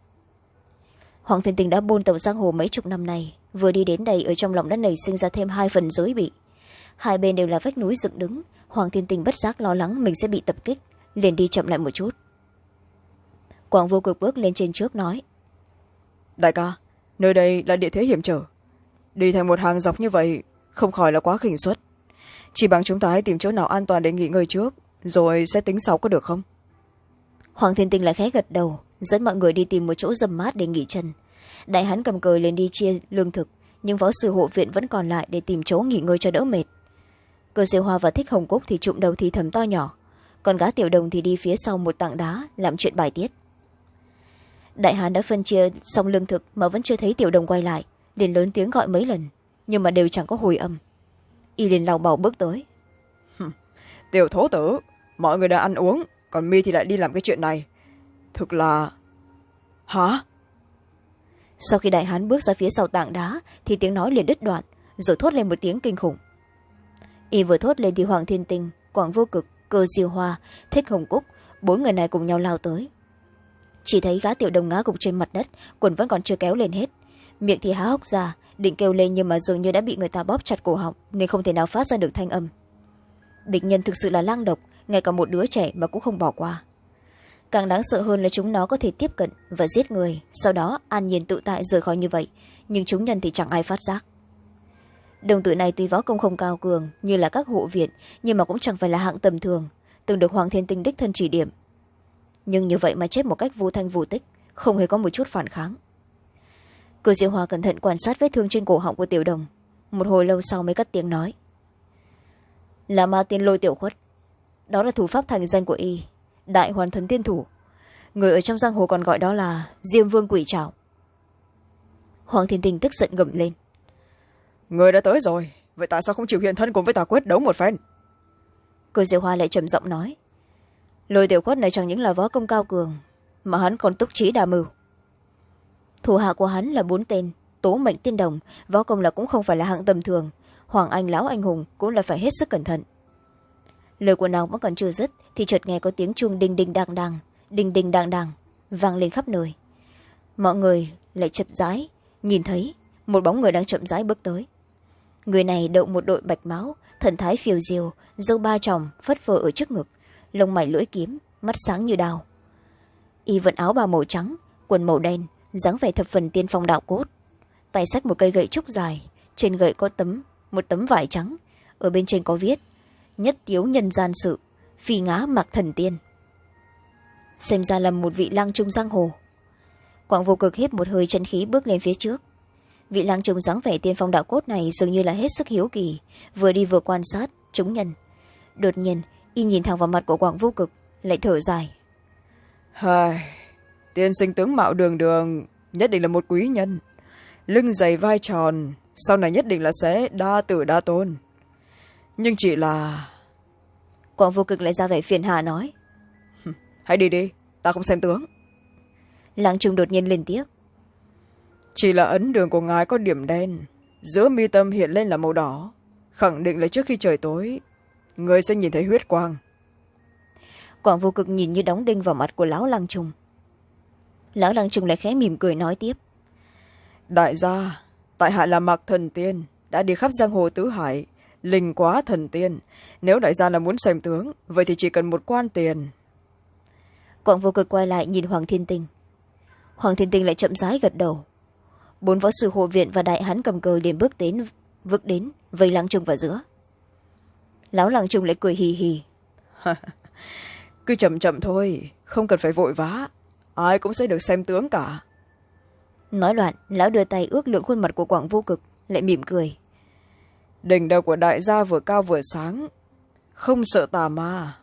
Hoàng thiên tình đã bôn tàu giang hồ mấy chục năm nay, vừa đi đến đây ở trong lòng đã nảy sinh ra thêm hai phần giới bị hai bên đều là vách núi dựng đứng. Hoàng thiên tình bất giác lo lắng mình sẽ bị tập kích liền đi chậm lại một chút. Quảng vô cực bước lên trên trước nói đại ca nơi đây là địa thế hiểm trở. Đi thành một hàng dọc như vậy không khỏi là quá khinh suất. Chỉ bằng chúng ta hãy tìm chỗ nào an toàn để nghỉ ngơi trước rồi sẽ tính sau có được không? Hoàng thiên tinh lại khẽ gật đầu dẫn mọi người đi tìm một chỗ dầm mát để nghỉ chân. Đại hán cầm cờ lên đi chia lương thực nhưng võ sư hộ viện vẫn còn lại để tìm chỗ nghỉ ngơi cho đỡ mệt cơ siêu hoa và thích hồng cúc thì trụm đầu thì thầm to nhỏ. Còn gã tiểu đồng thì đi phía sau một tảng đá làm chuyện bài tiết. Đại hán đã phân chia xong lương thực mà vẫn chưa thấy tiểu đồng quay lại liền lớn tiếng gọi mấy lần nhưng mà đều chẳng có hồi âm. Y liền lòng bầu bước tới. Tiểu thố tử mọi người đã ăn uống còn mi thì lại đi làm cái chuyện này. Thực là hả? Sau khi đại hán bước ra phía sau tảng đá thì tiếng nói liền đứt đoạn rồi thốt lên một tiếng kinh khủng y vừa thốt lên thì hoàng thiên tinh, quảng vô cực, cơ diêu hoa, thích hồng cúc, bốn người này cùng nhau lao tới. Chỉ thấy gã tiểu đồng ngã gục trên mặt đất, quần vẫn còn chưa kéo lên hết. Miệng thì há hốc ra, định kêu lên nhưng mà dường như đã bị người ta bóp chặt cổ họng nên không thể nào phát ra được thanh âm. Địch nhân thực sự là lang độc, ngay cả một đứa trẻ mà cũng không bỏ qua. Càng đáng sợ hơn là chúng nó có thể tiếp cận và giết người, sau đó an nhiên tự tại rời khỏi như vậy, nhưng chúng nhân thì chẳng ai phát giác đồng tử này tuy võ công không cao cường, như là các hộ viện, nhưng mà cũng chẳng phải là hạng tầm thường, từng được hoàng thiên tinh đích thân chỉ điểm. Nhưng như vậy mà chết một cách vô thanh vô tích, không hề có một chút phản kháng. Cử diệu hòa cẩn thận quan sát vết thương trên cổ họng của tiểu đồng. Một hồi lâu sau mới cất tiếng nói. Là ma tiên lôi tiểu khuất. Đó là thủ pháp thành danh của y, đại hoàn thần tiên thủ. Người ở trong giang hồ còn gọi đó là diêm vương quỷ trảo. Hoàng thiên tinh tức giận gầm lên người đã tới rồi. Vậy tại sao không chịu hiện thân cùng với tà quyết đấu một phen? Cửa diệu hoa lại trầm giọng nói. Lôi tiểu khuất này chẳng những là võ công cao cường, mà hắn còn túc trí đa mưu. Thủ hạ của hắn là bốn tên, tố mệnh tiên đồng, võ công là cũng không phải là hạng tầm thường. Hoàng anh lão anh hùng cũng là phải hết sức cẩn thận. Lời của nàng vẫn còn chưa dứt, thì chợt nghe có tiếng chuông đinh đinh đàng đàng, đinh đinh đàng đàng, vang lên khắp nơi. Mọi người lại chậm rãi nhìn thấy một bóng người đang chậm rãi bước tới người này đậu một đội bạch máu, thần thái phiêu diều dâu ba tròng, phất phơ ở trước ngực, lông mày lưỡi kiếm, mắt sáng như đào. Y vận áo bào màu trắng, quần màu đen, dáng vẻ thập phần tiên phong đạo cốt. Tay sách một cây gậy trúc dài, trên gậy có tấm, một tấm vải trắng. Ở bên trên có viết, nhất tiếu nhân gian sự, phi ngã mặc thần tiên. Xem ra là một vị lang trung giang hồ. Quảng vô cực hít một hơi chân khí bước lên phía trước vị lang trung dáng vẻ tiên phong đạo cốt này dường như là hết sức hiếu kỳ. Vừa đi vừa quan sát chúng nhân. Đột nhiên y nhìn thẳng vào mặt của quảng vô cực lại thở dài. Hời, tiên sinh tướng mạo đường đường nhất định là một quý nhân. Lưng dày vai tròn sau này nhất định là sẽ đa tử đa tôn. Nhưng chỉ là quảng vô cực lại ra vẻ phiền hà nói. Hãy đi đi ta không xem tướng. Làng trung đột nhiên lên tiếp chỉ là ấn đường của ngài có điểm đen. Giữa mi tâm hiện lên là màu đỏ. Khẳng định là trước khi trời tối người sẽ nhìn thấy huyết quang. Quảng vô cực nhìn như đóng đinh vào mặt của lão lăng trùng. Lão lăng trùng lại khẽ mỉm cười nói tiếp. Đại gia tại hạ là mạc thần tiên đã đi khắp giang hồ tứ hải linh quá thần tiên. Nếu đại gia là muốn xem tướng vậy thì chỉ cần một quan tiền. Quảng vô cực quay lại nhìn hoàng thiên tinh. Hoàng thiên tinh lại chậm rãi gật đầu bốn võ sư hộ viện và đại hán cầm cờ liền bước đến vượt đến vây lăng trung vào giữa. Lão lăng trung lại cười hì hì. Cứ chậm chậm thôi không cần phải vội vã. Ai cũng sẽ được xem tướng cả. Nói loạn lão đưa tay ước lượng khuôn mặt của quảng vô cực lại mỉm cười. Đỉnh đầu của đại gia vừa cao vừa sáng. Không sợ tà ma.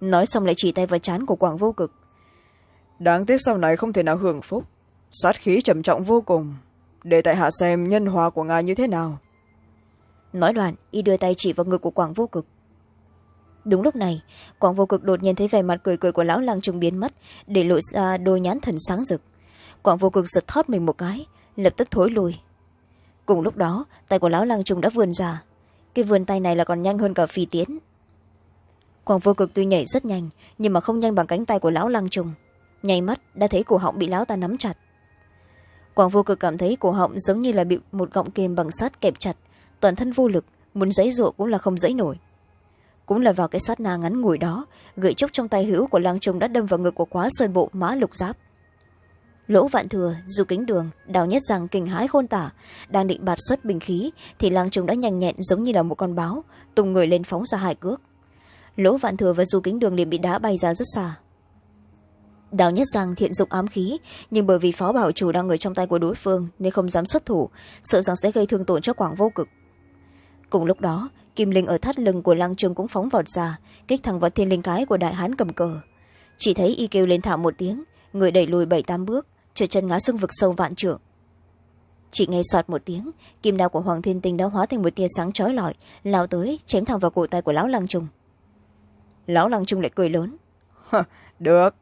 Nói xong lại chỉ tay vào trán của quảng vô cực. Đáng tiếc sau này không thể nào hưởng phúc sát khí trầm trọng vô cùng. Để tại hạ xem nhân hòa của ngài như thế nào. Nói đoạn, y đưa tay chỉ vào ngực của quảng vô cực. Đúng lúc này, quảng vô cực đột nhiên thấy vẻ mặt cười cười của lão lang trung biến mất, để lộ ra đôi nhãn thần sáng rực. Quảng vô cực giật thót mình một cái, lập tức thối lùi. Cùng lúc đó, tay của lão lang trung đã vươn ra. Cái vươn tay này là còn nhanh hơn cả phi tiến quảng vô cực tuy nhảy rất nhanh, nhưng mà không nhanh bằng cánh tay của lão lang trung nháy mắt, đã thấy cổ họng bị lão ta nắm chặt quảng vô cực cảm thấy cổ họng giống như là bị một gọng kềm bằng sắt kẹp chặt. Toàn thân vô lực, muốn dãy dụa cũng là không dãy nổi. Cũng là vào cái sát na ngắn ngủi đó gậy trúc trong tay hữu của lang trung đã đâm vào ngực của quá sơn bộ mã lục giáp. Lỗ vạn thừa, dù kính đường, đào nhất rằng kinh hãi khôn tả, đang định bạt xuất bình khí, thì lang trung đã nhanh nhẹn giống như là một con báo, tung người lên phóng ra hai cước. Lỗ vạn thừa và du kính đường liền bị đá bay ra rất xa đào nhất rằng thiện dụng ám khí, nhưng bởi vì phó bảo chủ đang ở trong tay của đối phương nên không dám xuất thủ, sợ rằng sẽ gây thương tổn cho quảng vô cực. Cùng lúc đó, kim linh ở thắt lưng của lăng trung cũng phóng vọt ra, kích thẳng vào thiên linh cái của đại hán cầm cờ. Chỉ thấy y kêu lên thảo một tiếng, người đẩy lùi bảy tám bước, trượt chân ngã xương vực sâu vạn trượng. Chỉ nghe soạt một tiếng, kim đao của hoàng thiên tinh đã hóa thành một tia sáng trói lọi, lao tới, chém thẳng vào cổ tay của lão lăng trung lão lăng trung lại cười lớn. Được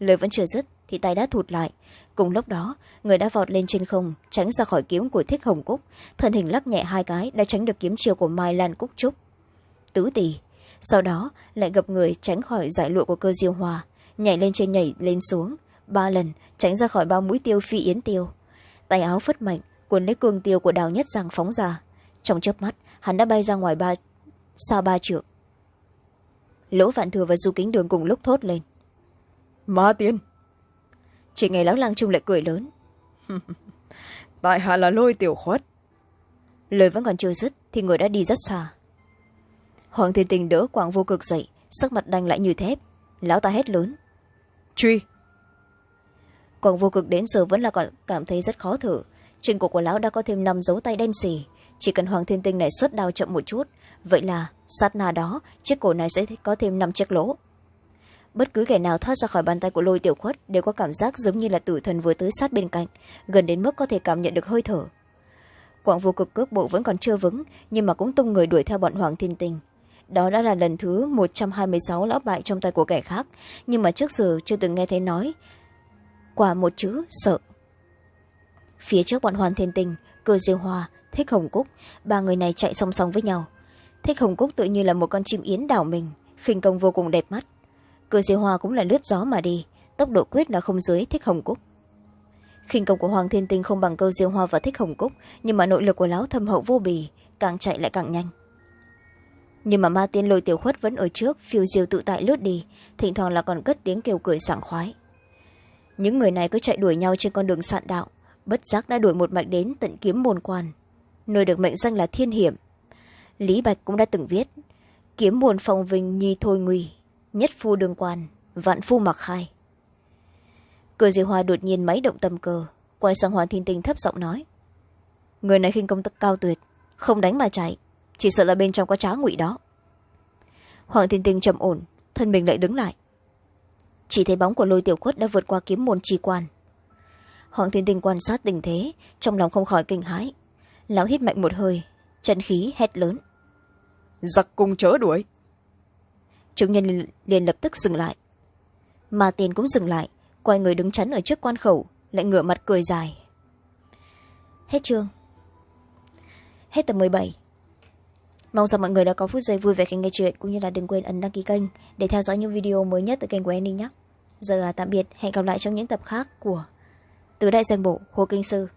lời vẫn chưa dứt thì tay đã thụt lại. Cùng lúc đó, người đã vọt lên trên không, tránh ra khỏi kiếm của thích hồng cúc. Thân hình lắc nhẹ hai cái đã tránh được kiếm chiều của mai lan cúc trúc. Tứ tỷ sau đó, lại gặp người tránh khỏi giải lụa của cơ diêu hòa. Nhảy lên trên nhảy lên xuống. Ba lần, tránh ra khỏi bao mũi tiêu phi yến tiêu. Tay áo phất mạnh, cuốn lấy cương tiêu của đào nhất giang phóng ra. Trong chớp mắt, hắn đã bay ra ngoài ba, xa ba trượng. Lỗ vạn thừa và du kính đường cùng lúc thốt lên ma tiên chỉ nghe lão lang trung lại cười lớn. Tại hạ là lôi tiểu khuất. Lời vẫn còn chưa dứt thì người đã đi rất xa. Hoàng thiên tình đỡ quảng vô cực dậy, sắc mặt đanh lại như thép. Lão ta hét lớn. Truy. Quảng vô cực đến giờ vẫn là còn cảm thấy rất khó thở. Trên cổ của lão đã có thêm năm dấu tay đen xì. Chỉ cần hoàng thiên tinh này xuất đao chậm một chút, vậy là sát na đó, chiếc cổ này sẽ có thêm năm chiếc lỗ bất cứ kẻ nào thoát ra khỏi bàn tay của lôi tiểu khuất đều có cảm giác giống như là tử thần vừa tới sát bên cạnh, gần đến mức có thể cảm nhận được hơi thở. Quảng vô cực cước bộ vẫn còn chưa vững, nhưng mà cũng tung người đuổi theo bọn hoàng thiên tình. Đó đã là lần thứ một trăm hai mươi sáu lão bại trong tay của kẻ khác, nhưng mà trước giờ chưa từng nghe thấy nói qua một chữ sợ. Phía trước bọn hoàn thiên tình, cơ diêu hoa, thích hồng cúc, ba người này chạy song song với nhau. Thích hồng cúc tự như là một con chim yến đảo mình, khinh công vô cùng đẹp mắt cơ diêu hoa cũng là lướt gió mà đi, tốc độ quyết là không dưới thích hồng cúc. Khinh công của hoàng thiên tinh không bằng cơ diêu hoa và thích hồng cúc, nhưng mà nội lực của lão thâm hậu vô bì, càng chạy lại càng nhanh. Nhưng mà ma tiên lôi tiểu khuất vẫn ở trước, phiêu diêu tự tại lướt đi, thỉnh thoảng là còn cất tiếng kêu cười sảng khoái. Những người này cứ chạy đuổi nhau trên con đường sạn đạo, bất giác đã đuổi một mạch đến tận kiếm môn quan, nơi được mệnh danh là thiên hiểm. Lý bạch cũng đã từng viết, kiếm môn phòng vinh nhi thôi nguy nhất phu đường quan, vạn phu mặc khai. Cờ diệu hoa đột nhiên máy động tâm cơ, quay sang hoàng thiên tinh thấp giọng nói. Người này khinh công tất cao tuyệt, không đánh mà chạy, chỉ sợ là bên trong có trá ngụy đó. Hoàng thiên tinh trầm ổn, thân mình lại đứng lại. Chỉ thấy bóng của lôi tiểu khuất đã vượt qua kiếm môn trì quan. Hoàng thiên tinh quan sát tình thế, trong lòng không khỏi kinh hãi. Lão hít mạnh một hơi, chân khí hét lớn. Giặc cùng chớ đuổi chúng nhân liền lập tức dừng lại. Mà tiền cũng dừng lại quay người đứng chắn ở trước quan khẩu lại ngửa mặt cười dài. Hết chương. Hết tập mười bảy. Mong rằng mọi người đã có phút giây vui vẻ khi nghe chuyện cũng như là đừng quên ấn đăng ký kênh để theo dõi những video mới nhất từ kênh của Annie nhé. Giờ à, tạm biệt hẹn gặp lại trong những tập khác của từ đại danh bộ hồ kinh sư.